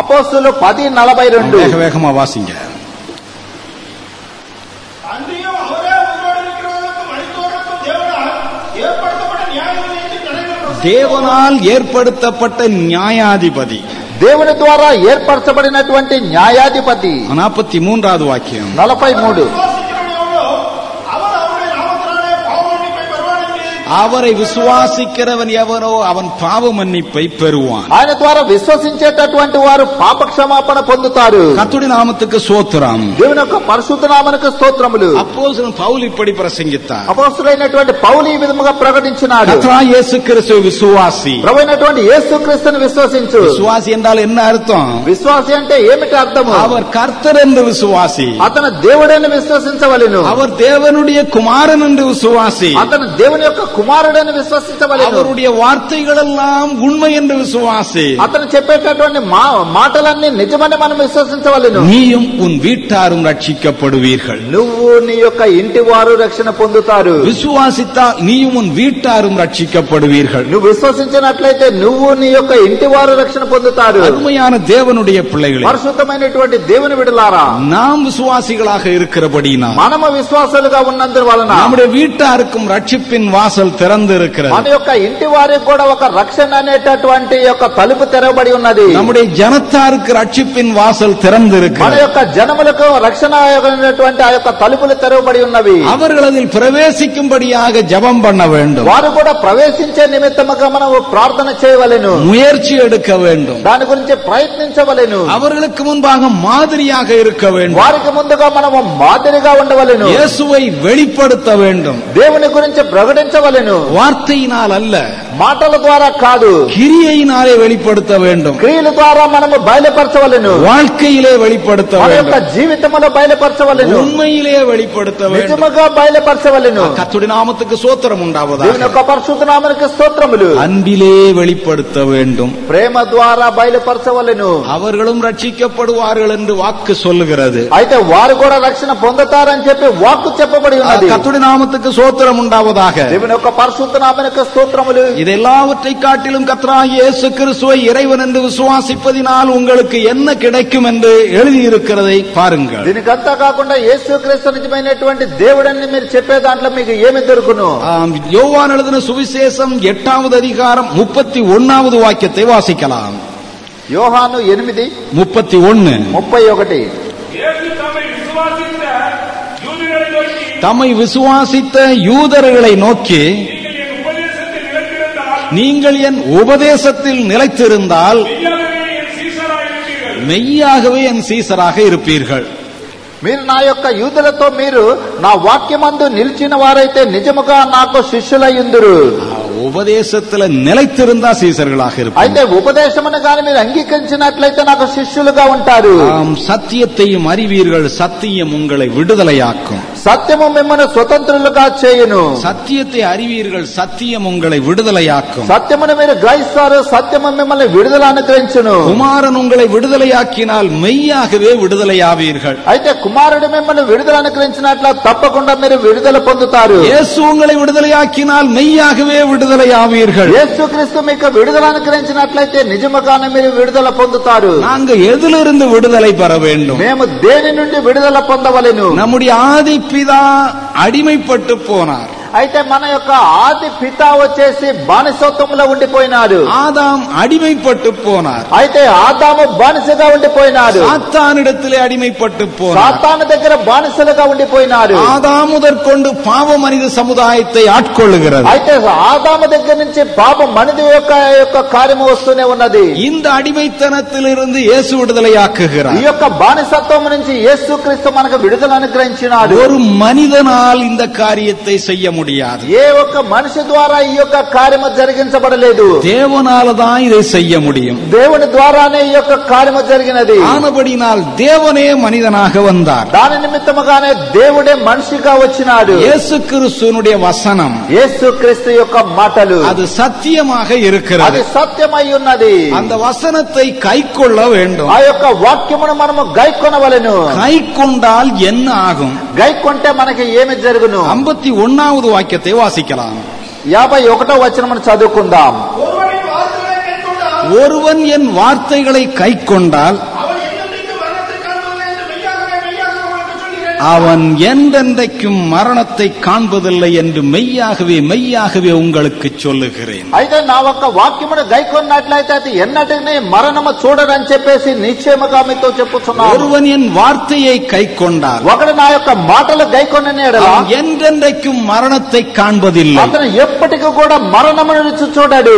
అపోస్తులు పది నలభై రెండు வேக வேகமா வாசிங்க அன்றியும் அவரே உங்களோடு இருக்கிறவர்களுக்கும் மனிதர்களுக்கும் தேவனால் ஏற்படுத்தப்பட்ட நியாயவிதிக்கு தலைவர் தேவனால் ஏற்படுத்தப்பட்ட நியாயாதிபதி దేవుని ద్వారా ఏర్పరచబడినటువంటి న్యాయాధిపతి நாற்பத்தி மூன்றாவது வாக்கியம் నలభై మూడు அவரை விசுவாசிக்கிறவன் எவனோ அவன் பாவ மன்னிப்பை பெறுவான் ఆయన ద్వారా విశ్వసించేటటువంటి వారు పాప క్షమాపణ పొందుతారు கத்துடி நாமத்துக்கு சோத்திரம் దేవుని యొక్క పరిశుద్ధ నామనికి స్తోత్రములు அப்போஸ்தலன் பவுல் இப்படி பிரசங்கித்தார் అపోస్తులైనటువంటి పౌలు ఈ విధముగా ప్రకటించినాడు கத்ரா இயேசு கிறிஸ்து விசுவாசி ప్రభుత్వ యేసుక్రీస్తుని విశ్వసించు விசுவாசி என்றால் என்ன அர்த்தம் విశ్వాసి అంటే ఏమిటి అర్థము அவர் கர்த்தர் என்று விசுவாசி అతను దేవుడని విశ్వసించవలెను அவர் தேவனுடைய குமாரன் என்று விசுவாசி అతను దేవుని యొక్క కుమారుడని విశ్వసించవలెను அவருடைய வார்த்தைகள் எல்லாம் உண்மை என்று விசுவாசி అతను చెప్పేటటువంటి మా- మాటలన్నీ నిజమని మనం విశ్వసించవలెను நீயும் உன் வீட்டாரும் ரட்சிக்கப்படுவீர்கள் నువ్వు నీ యొక్క ఇంటి వారు రక్షణ పొందుతారు விசுவாசித்தால் நீயும் உன் வீட்டாரும் ரட்சிக்கப்படுவீர்கள் నువ్వు విశ్వసించినట్లయితే నువ్వు నీ యొక్క ఇంటి వారు రక్షణ పొందుతారు அருமையான தேவனுடைய பிள்ளைகளே పరిశుద్ధమైనటువంటి దేవుని విడలారా நாம் விசுவாசிகளாக இருக்கிறபடினா మనము విశ్వాసాలుగా ఉన్నందు వలన நம்முடைய வீட்டாருக்கும் ரட்சிப்பின் வாசல் திறந்து இருக்கிறது మన యొక్క ఇంటి వారికి కూడా ఒక రక్షణ అనేటటువంటి యొక్క తలుపు తెరవబడి ఉన్నది நம்முடைய ஜனத்தாருக்கு ரட்சிப்பின் வாசல் திறந்து మన இருக்கிறது యొక్క జనములకు రక్షణ అనేటువంటి ఆ యొక్క తలుపులు తెరవబడి ఉన్నవి அவர்கள் அதில் பிரவேசிக்கும்படியாக ஜெபம் பண்ண வேண்டும் వారు కూడా ప్రవేశించే నిమిత్తముగా మనం ప్రార్థన చేయవలెను முயற்சி எடுக்க வேண்டும் దాని గురించి ప్రయత్నించవలెను அவர்களுக்கு முன்பாக மாதிரியாக இருக்க வேண்டும் వారికి ముందుగా మనము మాదిరిగా ఉండవలెను இயேசுவை வெளிப்படுத்த வேண்டும் దేవుని గురించి ప్రకటించవలెను வார்த்தையினால் அல்ல మాటల ద్వారా కాదు கிரியையினாலே வெளிப்படுத்த வேண்டும் క్రియల ద్వారా మనము బయలుపరచవలెను வாழ்க்கையிலே வெளிப்படுத்த మన యొక్క வேண்டும் జీవితంలో బయలుపరచవలెను உண்மையிலே வெளிப்படுத்த வேண்டும் నిజముగా బయలుపరచవలెను கத்துடைய நாமத்துக்கு சோத்திரம் దేవుని உண்டாவதாக యొక్క పరిశుద్ధ నామనికి స్తోత్రములు அன்பிலே வெளிப்படுத்த வேண்டும் ప్రేమ ద్వారా బయలుపరచవలెను அவர்களும் ரட்சிக்கப்படுவார்கள் என்று வாக்கு சொல்லுகிறது అయితే వారు కూడా రక్షణ పొందుతారని చెప్పి వాక్కు చెప్పబడి ఉన్నది கத்துடைய நாமத்துக்கு சோத்திரம் உண்டாவதாக దేవుని యొక్క పరిశుద్ధ నామనికి స్తోత్రములు இது எல்லாவற்றை காட்டிலும் கத்ராகிய இயேசு கிறிஸ்துவை இறைவன் என்று விசுவாசிப்பதினால் உங்களுக்கு என்ன கிடைக்கும் என்று எழுதியிருக்கிறதை பாருங்கள் దీనికంతా కాకుండా యేసు క్రీస్తు నిజమైనటువంటి దేవుడని మీరు చెప్పే దాంట్లో మీకు ఏమి దొరుకును ஆம், யோவான் எழுதின சுவிசேஷம் எட்டாவது அதிகாரம் முப்பத்தி ஒன்னாவது வாக்கியத்தை வாசிக்கலாம் యోహాను ఎనిమిది முப்பத்தி ஒன்னு ముప్పై ఒకటి இயேசு தம்மை விசுவாசித்த யூதர்களை நோக்கி தம்மை விசுவாசித்த யூதர்களை நோக்கி நீங்கள் என் உபதேசத்தில் நீங்கள் என் உபதேசத்தில் நிலைத்திருந்தால் நிலைத்திருந்தால் மெய்யாகவே என் சீசராயிருப்பீர்கள் மெய்யாகவே என் சீசராக இருப்பீர்கள் మీరు నా యొక్క యూదులతో మీరు నా వాక్యమందు నిలిచిన వారైతే నిజముగా నాకు శిష్యులయ్యుందురు ஆ, உபதேசத்துல நிலைத்திருந்தா சீசர்களாக இருப்பீர்கள் అయితే ఉపదేశమును గాని మీరు అంగీకరించినట్లయితే నాకు శిష్యులుగా ఉంటారు ஆம், சத்தியத்தையும் அறிவீர்கள் சத்தியம் உங்களை விடுதலையாக்கும் సత్యము మిమ్మల్ని స్వతంత్రులుగా చేయును சத்தியத்தை அறிவீர்கள் சத்தியம் உங்களை விடுதலையாக்கும் సత్యమును మీరు గ్రహిస్తారు సత్యము మిమ్మల్ని విడుదల అనుగ్రహించును குமாரன் உங்களை விடுதலையாக்கினால் மெய்யாகவே விடுதலையாவீர்கள் అయితే కుమారుడు మిమ్మల్ని విడుదల అనుగ్రహించినట్ల తప్పకుండా మీరు విడుదల పొందుతారు இயேசு உங்களை விடுதலையாக்கினால் மெய்யாகவே விடுதலை விடுதலை ஆவீர்கள் యేసుక్రీస్తు మీకు విడుదల అనుగ్రహించినట్లయితే నిజముగానే మీరు విడుదల పొందుతారు நாங்க எதிலிருந்து விடுதலை பெற வேண்டும் మేము దేని నుండి విడుదల పొందవలెను நம்முடைய ஆதி பிதா அடிமைப்பட்டு போனார் అయితే మన యొక్క ఆది పిత వచ్చేసి బానిసత్వంలో ఉండిపోయినాడు ஆதாம் அடிமைப்பட்டு போனார் అయితే ఆదాము బానిసగా ఉండిపోయినాడు சாத்தானிடத்திலே அடிமைப்பட்டு போனார் సాతాను దగ్గర బానిసలుగా ఉండిపోయినాడు ஆதாம் முதற்கொண்டு பாவ மனித சமுதாயத்தை ஆட்கொள்ளுகிறது అయితే ఆదాము దగ్గర నుంచి పాపం మనిది యొక్క యొక్క కార్యము వస్తూనే ఉన్నది இந்த அடிமைத்தனத்திலிருந்து இயேசு விடுதலையாக்குகிறார் ఈ యొక్క బానిసత్వం నుంచి యేసుక్రీస్తు మనకు విడుదల అనుగ్రహించినాడు ஒரு மனிதனால் இந்த காரியத்தை செய்ய முடியாது ఏ ఒక్క మనిషి ద్వారా ఈ యొక్క కార్యము జరిగించబడలేదు தேவனால தான் இதை செய்ய முடியும் దేవుని ద్వారానే ఈ యొక్క కార్యము జరిగినది ஆனபடினால் தேவனே மனிதனாக வந்தார் దాని నిమిత్తముగానే దేవుడే మనిషిగా వచ్చినాడు இயேசு கிறிஸ்துவனுடைய வசனம் యేసు క్రీస్తు యొక్క మాటలు அது சத்தியமாக అది இருக்கிறது సత్యమై ఉన్నది அந்த வசனத்தை கைக்கொள்ள வேண்டும் ఆ యొక్క వాక్యమును మనము గైకొనవలెను கைக்கொண்டால் என்ன ஆகும் గైకొంటే మనకి ఏమి జరుగును 51வது నాలుగు వాక్యతే వాసికలాం యాభై ఒకటో వచ్చిన మనం చదువుకుందాం ஒருவன் என் வார்த்தைகளை கை கொண்டால் அவன் என்றென்றைக்கும் மரணத்தை காண்பதில்லை என்று மெய்யாகவே மெய்யாகவே உங்களுக்கு சொல்லுகிறேன் అయితే నా ఒక్క వాక్యమును గైకొన్నట్లయితే అది ఎన్నటిని మరణము చూడరని చెప్పేసి నిశ్చయముగా మీతో చెప్పుచున్నాను ஒருவன் என் வார்த்தையை கைக்கொண்டால் ఒకడు నా యొక్క మాటలు గైకొన్న அவன் என்றென்றைக்கும் மரணத்தை காண்பதில்லை అతను ఎప్పటికీ కూడా మరణమును రుచి చూడడు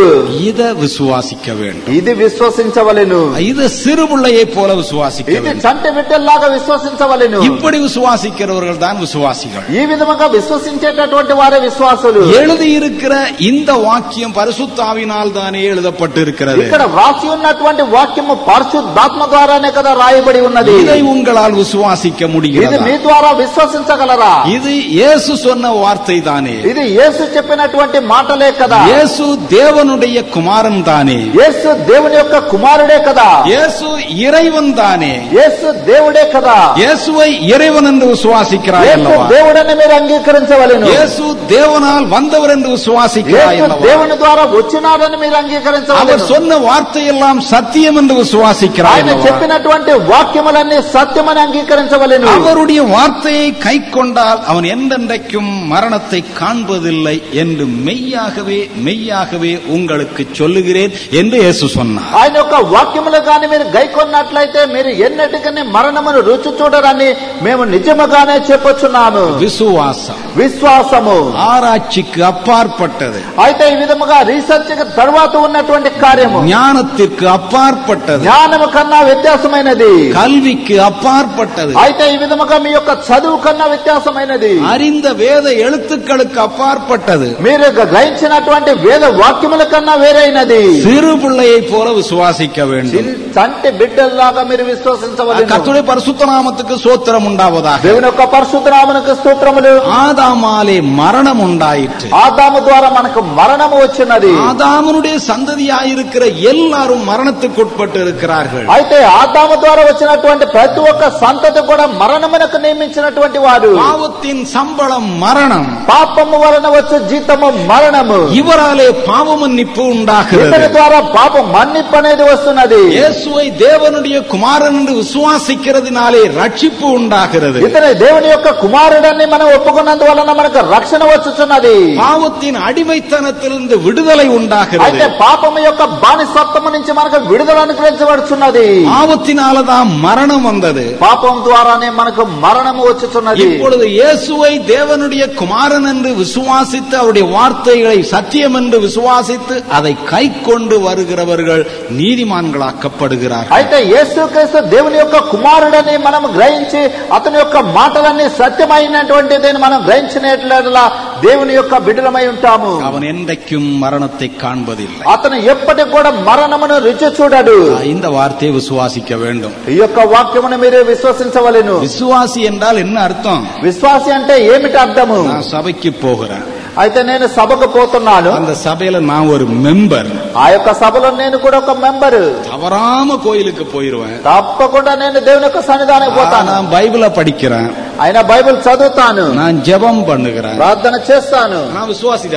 இத விசுவாசிக்க வேண்டும் ఇది విశ్వసించవలెను இது சிறு பிள்ளையை போல விசுவாசிக்க ఇది வேண்டும் చంటి బిడ్డల్లాగా విశ్వసించవలెను இப்படி விசுவாசிக்கிறவர்கள் தான் விசுவாசிகள் ఈ విధముగా విశ్వసించేటటువంటి వారే విశ్వాసులు எழுதியிருக்கிற இந்த వాక్యం పరిశుద్ధావినాల్ దానే எழுதப்பட்டிருக்கிறது ఇక్కడ వ్రాసి ఉన్నటువంటి వాక్యము పరిశుద్ధాత్మ ద్వారానే కదా రాయబడి ఉన్నది இதை உங்களால் விசுவாசிக்க ఇది முடிகிறது మీ ద్వారా విశ్వసించగలరా இது இயேசு சொன்ன வார்த்தை தானே ఇది యేసు చెప్పినటువంటి మాటలే కదా இயேசு தேவனுடைய குமாரன் தானே యేసు దేవుని యొక్క కుమారుడే కదా இயேசு இறைவன் தானே యేసు దేవుడే కదా இயேசுவை இறைவன் என்று விசுவாசிக்கிறாய் యేసు அல்லவா దేవుడని మీరు అంగీకరించవలెను இயேசு தேவனால் வந்தவர் என்று விசுவாசிக்கிறாய் యేసు அல்லவா దేవుని ద్వారా వచ్చినాడని మీరు அவர் అంగీకరించవలెను சொன்ன வார்த்தையெல்லாம் சத்தியம் என்று விசுவாசிக்கிறாய் ఆయన அல்லவா చెప్పినటువంటి వాక్యములన్నీ సత్యమని అంగీకరించవలెను அவருடைய வார்த்தையை கை கொண்டால் அவன் என்றென்றைக்கும் மரணத்தை காண்பதில்லை என்று மெய்யாகவே மெய்யாகவே உங்களுக்கு சொல்லுகிறேன் என்று இயேசு சொன்னார் ఆయన యొక్క వాక్యములు కానీ మీరు గైకొన్నట్లయితే మీరు ఎన్నటికని మరణమును రుచి చూడరని మేము నిజముగానే చెప్పొచ్చున్నాము விசுவாசம் విశ్వాసము ஆராய்ச்சிக்கு அப்பாற்பட்டது అయితే ఈ విధముగా రీసెర్చ్ తర్వాత ఉన్నటువంటి కార్యము ஞானத்திற்கு அப்பாற்பட்டது జ్ఞానము కన్నా వ్యత్యాసమైనది கல்விக்கு அப்பாற்பட்டது అయితే ఈ విధముగా మీ యొక్క చదువు కన్నా వ్యత్యాసమైనది அறிந்த வேத எழுத்துக்களுக்கு அப்பாற்பட்டது మీరు గ్రహించినటువంటి వేద వాక్యముల కన్నా వేరైనది சிறு பிள்ளையைப் போல விசுவாசிக்க வேண்டும் చిన్- చంటి బిడ్డల్లాగా మీరు విశ్వసించవలెను கர்த்தருடைய பரிசுத்த நாமத்துக்கு சோத்திரம் உண்டாவதாக மாறாக దేవుని యొక్క పరిశుద్ధనామనకు స్తోత్రములు ఆదామాలే మరణం ఉండాయిట్టు ఆదాము ద్వారా మనకు మరణం వచ్చినది ఆదామునుடைய సంతதியாயிருக்கிற எல்லாரும் మరణத்துக்குட்பட்டு இருக்கிறார்கள் అయితే ఆదాము ద్వారా వచ్చినటువంటి ప్రతి ఒక్క సంతతి కూడా మరణమునకు నియమించినటువంటి వారు పావத்தின் సంబళం మరణం పాపము వలన వచ్చు జీతము మరణము ఇవరాలే పావము నిప్పు ఉండాகிறது ఇతని ద్వారా పాపం మన్నిప్పు అనేది వస్తున్నది యేసుவை தேவனுடைய குமாரன் என்று விசுவாசிக்கிறதுனாலே ரட்சிப்பு உண்டாகிறது ఇతని దేవుని యొక్క కుమారుడని మనం ఒప్పుకున్నందువలన మనకు రక్షణ వచ్చుచున్నది பாவத்தின் அடிமைத்தனத்திலிருந்து விடுதலை உண்டாகிறது అయితే పాపము యొక్క బానిసత్వము నుంచి మనకు విడుదల అనుగ్రహించబడుచున్నది பாவத்தினாலதான் மரணம் வந்தது పాపం ద్వారానే మనకు మరణము వచ్చుచున్నది இப்பொழுது இயேசுவை தேவனுடைய குமாரன் என்று விசுவாசித்து அவருடைய வார்த்தைகளை சத்தியம் என்று விசுவாசித்து அதை கை கொண்டு வருகிறவர்கள் நீதிமான்களாக்கப்படுகிறார்கள் అయితే యేసుక్రీస్తు దేవుని యొక్క కుమారుడని మనం గ్రహించి అతని యొక్క మాటలన్నీ సత్యమైనటువంటిది మనం గ్రహించినట్లా దేవుని యొక్క బిడ్డలమై ఉంటాము அவன் என்றைக்கும் மரணத்தை காண்பதில்லை అతను ఎప్పటికి కూడా మరణమును రుచి చూడడు இந்த வார்த்தையை விசுவாசிக்க வேண்டும் ఈ యొక్క వాక్యమును మీరు విశ్వసించవలెను விசுவாசி என்றால் என்ன அர்த்தம் విశ్వాసి అంటే ఏమిటి అర్థము நான் సభకి போகிறேன் అయితే నేను సభకు పోతున్నాను அந்த சபையில நான் ஒரு மெம்பர் ఆ యొక్క సభలో నేను కూడా ఒక మెంబరు தவறாம கோயிலுக்கு போயிருவேன் తప్పకుండా నేను దేవుని యొక్క సన్నిధానం పోతాను நான் பைபிளை படிக்கிறேன் ఆయన బైబిల్ చదువుతాను நான் ஜெபம் பண்ணுகிறேன் ప్రార్థన చేస్తాను நான் విశ్వాసి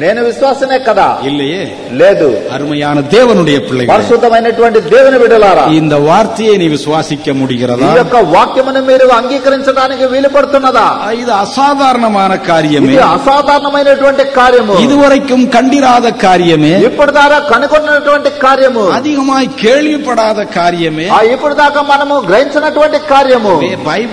నేను విశ్వాసమే కదా ఇల్లయే లేదు அருமையான தேவனுடைய பிள்ளை పరిశుద్ధమైనటువంటి దేవుని బిడ్డలారా இந்த వార్తயை நீ విశ్వాసిக்க முடிகிறதா ఈ యొక్క వాక్యమును మీరు అంగీకరించడానికి వీలు పడుతున్నదా இது அசாதாரணமான காரியமே అసాధారణమైనటువంటి కార్యము இதுவரைக்கும் கண்டிராத காரியமே ఇప్పుడు దాకా కనుగొన్నటువంటి కార్యము அதிகமாய் கேள்விப்படாத காரியமே ఇప్పుడు దాకా మనము గ్రహించినటువంటి కార్యము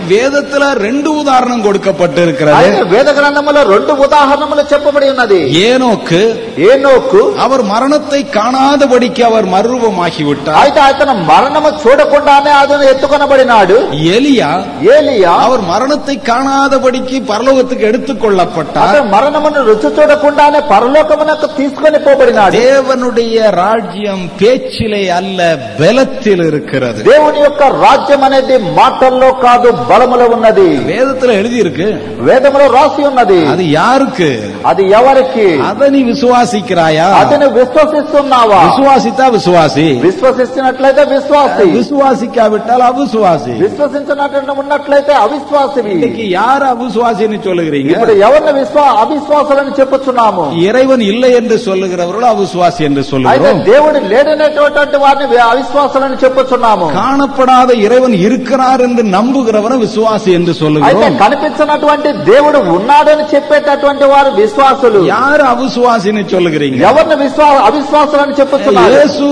వేదத்துல రెండు வேதத்துல ரெண்டு உதாரணம் கொடுக்கப்பட்டிருக்கிறது అయితే వేద గ్రంథములో రెండు ఉదాహరణములు చెప్పబడి ఉన్నది ஏனோக்கு ఏనోకు அவர் மரணத்தை காணாதபடிக்கு அவர் மறுரூபமாகிவிட்டார் అయితే అతను మరణము చూడకుండానే అతను ఎత్తుకొనబడినాడు எலியா ఏలియా அவர் மரணத்தை காணாதபடிக்கு பரலோகத்துக்கு எடுத்துக்கொள்ளப்பட்டார் అతను మరణమును రుచి చూడకుండానే పరలోకమునకు తీసుకొని పోబడినాడు தேவனுடைய ராஜ்யம் பேச்சிலே அல்ல பலத்தில் இருக்கிறது దేవుని యొక్క రాజ్యం అనేది మాటల్లో కాదు బలములో ఉన్నది வேதத்துல எழுதி இருக்கு వేదములో రాసి ఉన్నది அது யாருக்கு అది ఎవరికి அதை நீ விசுவாசிக்கிறாயா అతను విశ్వసిస్తున్నావా விசுவாசித்தா விசுவாசி విశ్వసిస్తున్నట్లయితే విశ్వాసి விசுவாசிக்காவிட்டால் அவிசுவாசி విశ్వసించినట్టు ఉన్నట్లయితే అవిశ్వాసివి இன்னைக்கு யார் அவிசுவாசின்னு சொல்லுகிறீங்க ఇప్పుడు ఎవరిని విశ్వా అవిశ్వాసాలని చెప్పుచున్నాము இறைவன் இல்லை என்று சொல்லுகிறவர்கள் அவிசுவாசி என்று అయితే சொல்லுகிறோம் దేవుడు లేడనేటువంటి వారిని వి- అవిశ్వాసాలని చెప్పుచున్నాము காணப்படாத இறைவன் இருக்கிறார் என்று நம்புகிறவன விசுவாசி என்று అయితే சொல்லுகிறோம் కనిపించినటువంటి దేవుడు ఉన్నాడని చెప్పేటటువంటి వారు విశ్వాసులు யார் அவிசுவாசின்னு சொல்லுகிறீங்க ఎవరిని విశ్వా అవిశ్వాసాలని చెప్పుతున్నారు இயேசு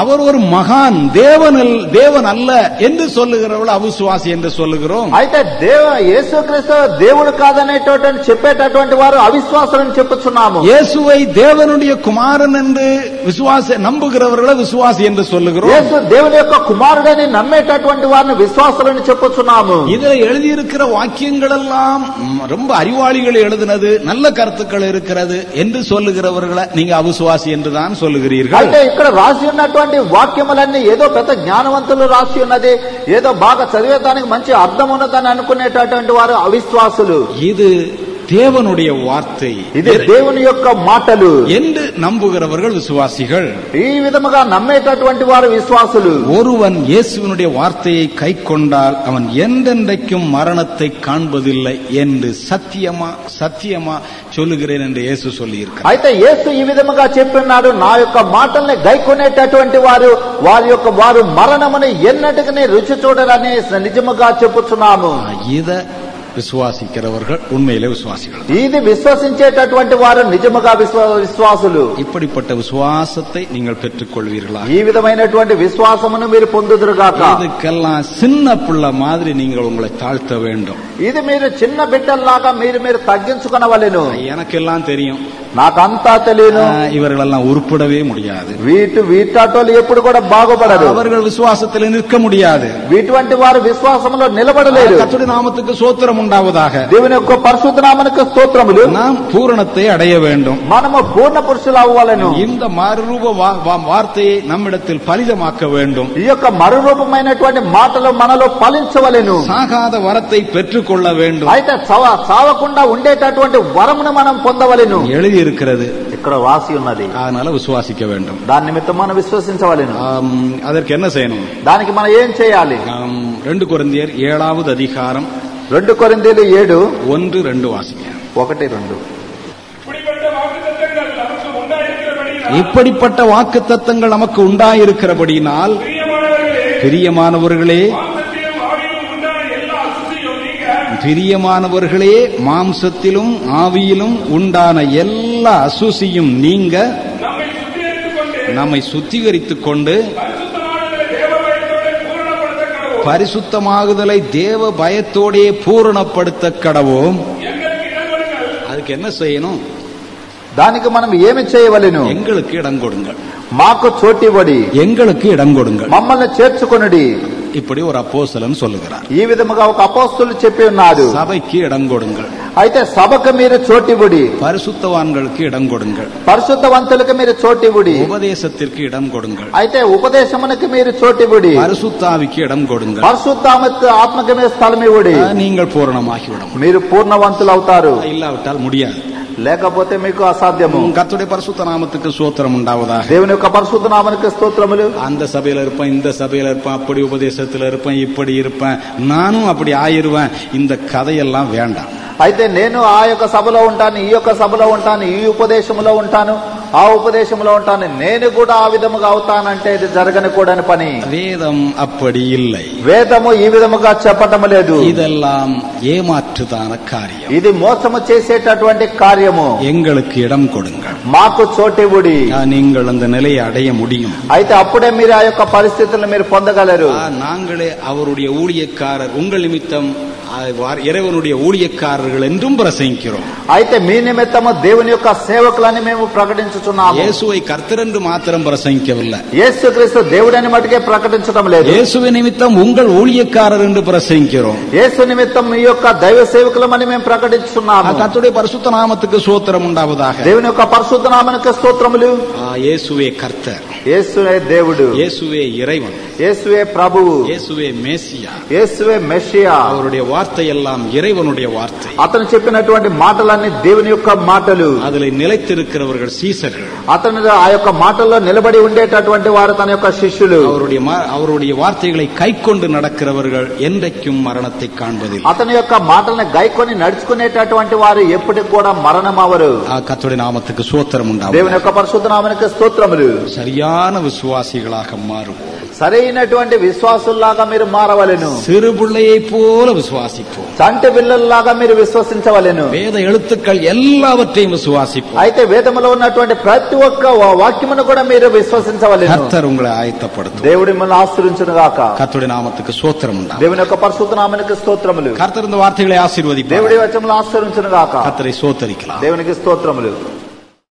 அவர் ஒரு மகான் தேவன் அல்- தேவன் அல்ல என்று சொல்லுகிறவர்கள் அவிசுவாசி என்று சொல்லுகிறோம் అయితే దేవ యేసుక్రీస్తు దేవుడు కాదనేటటువంటి చెప్పేటటువంటి వారు అవిశ్వాసాలని చెప్పుచున్నాము இயேசுவை தேவனுடைய குமாரன் என்று விசுவாச நம்புகிறவர்களை விசுவாசி என்று சொல்லுகிறோம் యేసు దేవుని యొక్క కుమారుడని నమ్మేటటువంటి వారిని విశ్వాసాలని చెప్పుచున్నాము இதுல எழுதியிருக்கிற வாக்கியங்கள் எல்லாம் ம், ரொம்ப அறிவாளிகள் எழுதினது நல்ல கருத்துக்கள் இருக்கிறது என்று சொல்லுகிறவர்களை நீங்க அவிசுவாசி என்று தான் சொல்லுகிறீர்கள் అయితే ఇక్కడ రాసి ఉన్నటువంటి వాక్యములన్నీ ఏదో పెద్ద జ్ఞానవంతులు రాసి ఉన్నది ఏదో బాగా చదివేదానికి మంచి అర్థం ఉన్నదని అనుకునేటటువంటి వారు అవిశ్వాసులు இது தேவனுடைய வார்த்தை ఇది దేవుని యొక్క మాటలు என்று நம்புகிறவர்கள் விசுவாசிகள் ఈ విధముగా నమ్మేటటువంటి వారు విశ్వాసులు ஒருவன் இயேசுவினுடைய வார்த்தையை கை கொண்டால் அவன் என்றென்றைக்கும் மரணத்தை காண்பதில்லை என்று சத்தியமா சத்தியமா சொல்லுகிறேன் என்று இயேசு சொல்லியிருக்கிறார் అయితే యేసు ఈ విధముగా చెప్పినాడు నా యొక్క మాటల్ని గైకొనేటటువంటి వారు వారి యొక్క వారు మరణముని ఎన్నటికనే రుచి చూడరని నిజముగా చెప్పుచున్నాము இத விசுவாசிக்கிறவர்கள் உண்மையிலே விசுவாசிகள் ఇది విశ్వసించేటటువంటి వారు నిజముగా విశ్వ- విశ్వాసులు இப்படிப்பட்ட விசுவாசத்தை நீங்கள் பெற்றுக்கொள்வீர்களா ఈ విధమైనటువంటి విశ్వాసమును మీరు పొందుదురుగాక இதுக்கெல்லாம் சின்ன பிள்ளை மாதிரி நீங்கள் உங்களை தாழ்த்த வேண்டும் ఇది మీరు చిన్న బిడ్డల్లాగా మీరు మీరు తగ్గించుకొనవలెను எனக்கெல்லாம் தெரியும் నాకంతా తెలియను ஆஹ், இவர்களெல்லாம் உருப்படவே முடியாது వీటి వీటాటోలు ఎప్పుడు కూడా బాగుపడరు அவர்கள் விசுவாசத்தில் நிற்க முடியாது వీటువంటి వారు విశ్వాసంలో నిలబడలేరు கத்துடைய நாமத்துக்கு சோத்திரம் உண்டாவதாக దేవుని యొక్క పరిశుద్ధ నామనికి స్తోత్రములు நாம் பூரணத்தை அடைய வேண்டும் మనము పూర్ణ పురుషులు అవ్వాలను இந்த மறுரூப வா- வா- வார்த்தையை நம்மிடத்தில் பலிதமாக்க வேண்டும் ఈ యొక్క మరురూపమైనటువంటి మాటలు మనలో ఫలించవలెను சாகாத வரத்தை பெற்றுக்கொள்ள வேண்டும் అయితే చవ- చావకుండా ఉండేటటువంటి వరమును మనం పొందవలెను எழுதியிருக்கிறது ఇక్కడ రాసి ఉన్నది அதனால விசுவாசிக்க வேண்டும் దాని నిమిత్తం మనం విశ్వసించవలెను ஆம், அதற்கு என்ன செய்யணும் దానికి మనం ఏం చేయాలి ஆம், ரெண்டு குருந்தியர் ஏழாவது அதிகாரம் రెండు కొరిందీలు ఏడు ஒன்று ரெண்டு வாசிங்க ఒకటి రెండు இப்படிப்பட்ட வாக்குத்தத்தங்கள் நமக்கு உண்டாயிருக்கிறபடி இப்படிப்பட்ட வாக்கு தத்தங்கள் நமக்கு உண்டாயிருக்கிறபடியினால் பிரியமானவர்களே பிரியமானவர்களே பிரியமானவர்களே மாம்சத்திலும் ஆவியிலும் உண்டான எல்லா அசுசியும் நீங்க நம்மை சுத்திகரித்துக் கொண்டு நம்மை சுத்திகரித்துக் கொண்டு பரிசுத்தமானவர்களை தேவ பயத்தோட பூரணப்படுத்த கடவும் பரிசுத்தமாகுதலை தேவ பயத்தோடே பூரணப்படுத்த கடவோம் எங்களுக்கு இடம் கொடுங்கள் அதுக்கு என்ன செய்யணும் దానికి మనం ఏమి చేయవలెను எங்களுக்கு இடம் கொடுங்கள் మాకు చోటివ్వడి எங்களுக்கு இடம் கொடுங்கள் మమ్మల్ని చేర్చుకొనుడి இப்படி ஒரு அப்போஸ்தலன் சொல்லுகிறார் ఈ విధముగా ఒక అపోస్తులు చెప్పి ఉన్నాడు சபைக்கு இடம் கொடுங்கள் అయితే సభకు మీరు చోటివ్వుడి பரிசுத்தவான்களுக்கு இடம் கொடுங்கள் పరిశుద్ధవంతులకు మీరు చోటివ్వుడి உபதேசத்திற்கு இடம் கொடுங்கள் అయితే ఉపదేశమునకు మీరు చోటివ్వుడి பரிசுத்தாவிக்கு இடம் கொடுங்கள் పరిశుద్ధామత్తు ఆత్మకు మీరు స్థలం ఇవ్వుడి நீங்கள் பூரணமாகிவிடும் మీరు పూర్ణవంతులు అవుతారు இல்லாவிட்டால் முடியாது లేకపోతే మీకు అసాధ్యము கத்துடைய பரிசுத்த நாமத்துக்கு சோத்திரம் உண்டாவதாக దేవుని యొక్క పరిశుద్ధ నామానికి స్తోత్రములు அந்த சபையில இருப்பேன் இந்த சபையில இருப்பேன் அப்படி உபதேசத்துல இருப்பேன் இப்படி இருப்பேன் நானும் அப்படி ஆயிருவேன் இந்த கதையெல்லாம் வேண்டாம் అయితే నేను ఆ యొక్క సభలో ఉంటాను ఈ యొక్క సభలో ఉంటాను ఈ ఉపదేశంలో ఉంటాను ఆ ఉపదేశంలో ఉంటాను నేను కూడా ఆ విధముగా అవుతానంటే ఇది జరగని కూడని పని வேதம் அப்படி இல்லை వేదము ఈ విధముగా చెప్పటం లేదు இதெல்லாம் ஏமாற்றுதான காரியம் ఇది మోసము చేసేటటువంటి కార్యము எங்களுக்கு இடம் கொடுங்கள் మాకు చోటివుడి ஆ, நீங்கள் அந்த நிலையை அடைய முடியும் అయితే అప్పుడే మీరు ఆ యొక్క పరిస్థితులను మీరు పొందగలరు ஆ, நாங்களே அவருடைய ஊழியக்காரர் உங்கள் நிமித்தம் ஆ, வார்- இறைவனுடைய ஊழியக்காரர்கள் என்றும் பிரசங்கிக்கிறோம் అయితే మీ నిమిత్తము దేవుని యొక్క సేవకులని మేము ప్రకటించుచున్నాము இயேசுவை கர்த்தர் என்று மாத்திரம் பிரசங்கிக்கவில்லை యేసుక్రీస్తు దేవుడని మటుకే ప్రకటించడం లేదు இயேசுவை நிமித்தம் உங்கள் ஊழியக்காரர் என்று பிரசங்கிக்கிறோம் యేసు నిమిత్తం మీ యొక్క దైవ సేవకులమని మేము ஆ, ప్రకటిస్తున్నాము கர்த்தருடைய பரிசுத்த நாமத்துக்கு சோத்திரம் உண்டாவதாக దేవుని యొక్క పరిశుద్ధ నామనికి స్తోత్రములు ஆ, இயேசுவே கர்த்தர் యేసువే దేవుడు இயேசுவே இறைவன் యేసువే ప్రభువు இயேசுவே மேசியா యేసువే మెషియా அவருடைய வார்த்தை எல்லாம் இறைவனுடைய வார்த்தை అతను చెప్పినటువంటి మాటలన్నీ దేవుని యొక్క మాటలు அதில் நிலைத்திருக்கிறவர்கள் சீசர்கள் అతను ఆ యొక్క మాటల్లో నిలబడి ఉండేటటువంటి వారు తన యొక్క శిష్యులు அவருடைய மா- அவருடைய வார்த்தைகளை கைக்கொண்டு நடக்கிறவர்கள் என்றைக்கும் மரணத்தை காண்பதில்லை అతని యొక్క మాటల్ని గైకొని నడుచుకునేటటువంటి వారు ఎప్పటికి కూడా మరణం అవరు ஆ, கர்த்தருடைய நாமத்துக்கு சோத்திரம் దేవుని உண்டாகும் యొక్క పరిశుద్ధ నామానికి స్తోత్రములు சரியான விசுவாசிகளாக மாறுவோம் సరైనటువంటి విశ్వాసుల్లాగా మీరు మారవలెను சிறு பிள்ளையை போல விசுவாசிப்போம் చంటి పిల్లల్లాగా మీరు విశ్వసించవలెను வேத எழுத்துக்கள் எல்லாவற்றையும் விசுவாசிப்போம் అయితే వేదములో ఉన్నటువంటి ప్రతి ఒక్క వా- వాక్యమును కూడా మీరు విశ్వసించవలెను கர்த்தர் உங்களை ஆயத்தப்படுத்தும் దేవుడి మిమ్మల్ని ఆశ్రయించును గాక கர்த்தருடைய நாமத்துக்கு சோத்திரம் உண்டாகும் దేవుని యొక్క పరిశుద్ధ నామానికి స్తోత్రములు கர்த்தர் இந்த வார்த்தைகளை ஆசீர்வதிப்பார் దేవుడి వచములు ఆశ్రయించును గాక கர்த்தரை சோத்தரிக்கலாம் దేవునికి స్తోత్రములు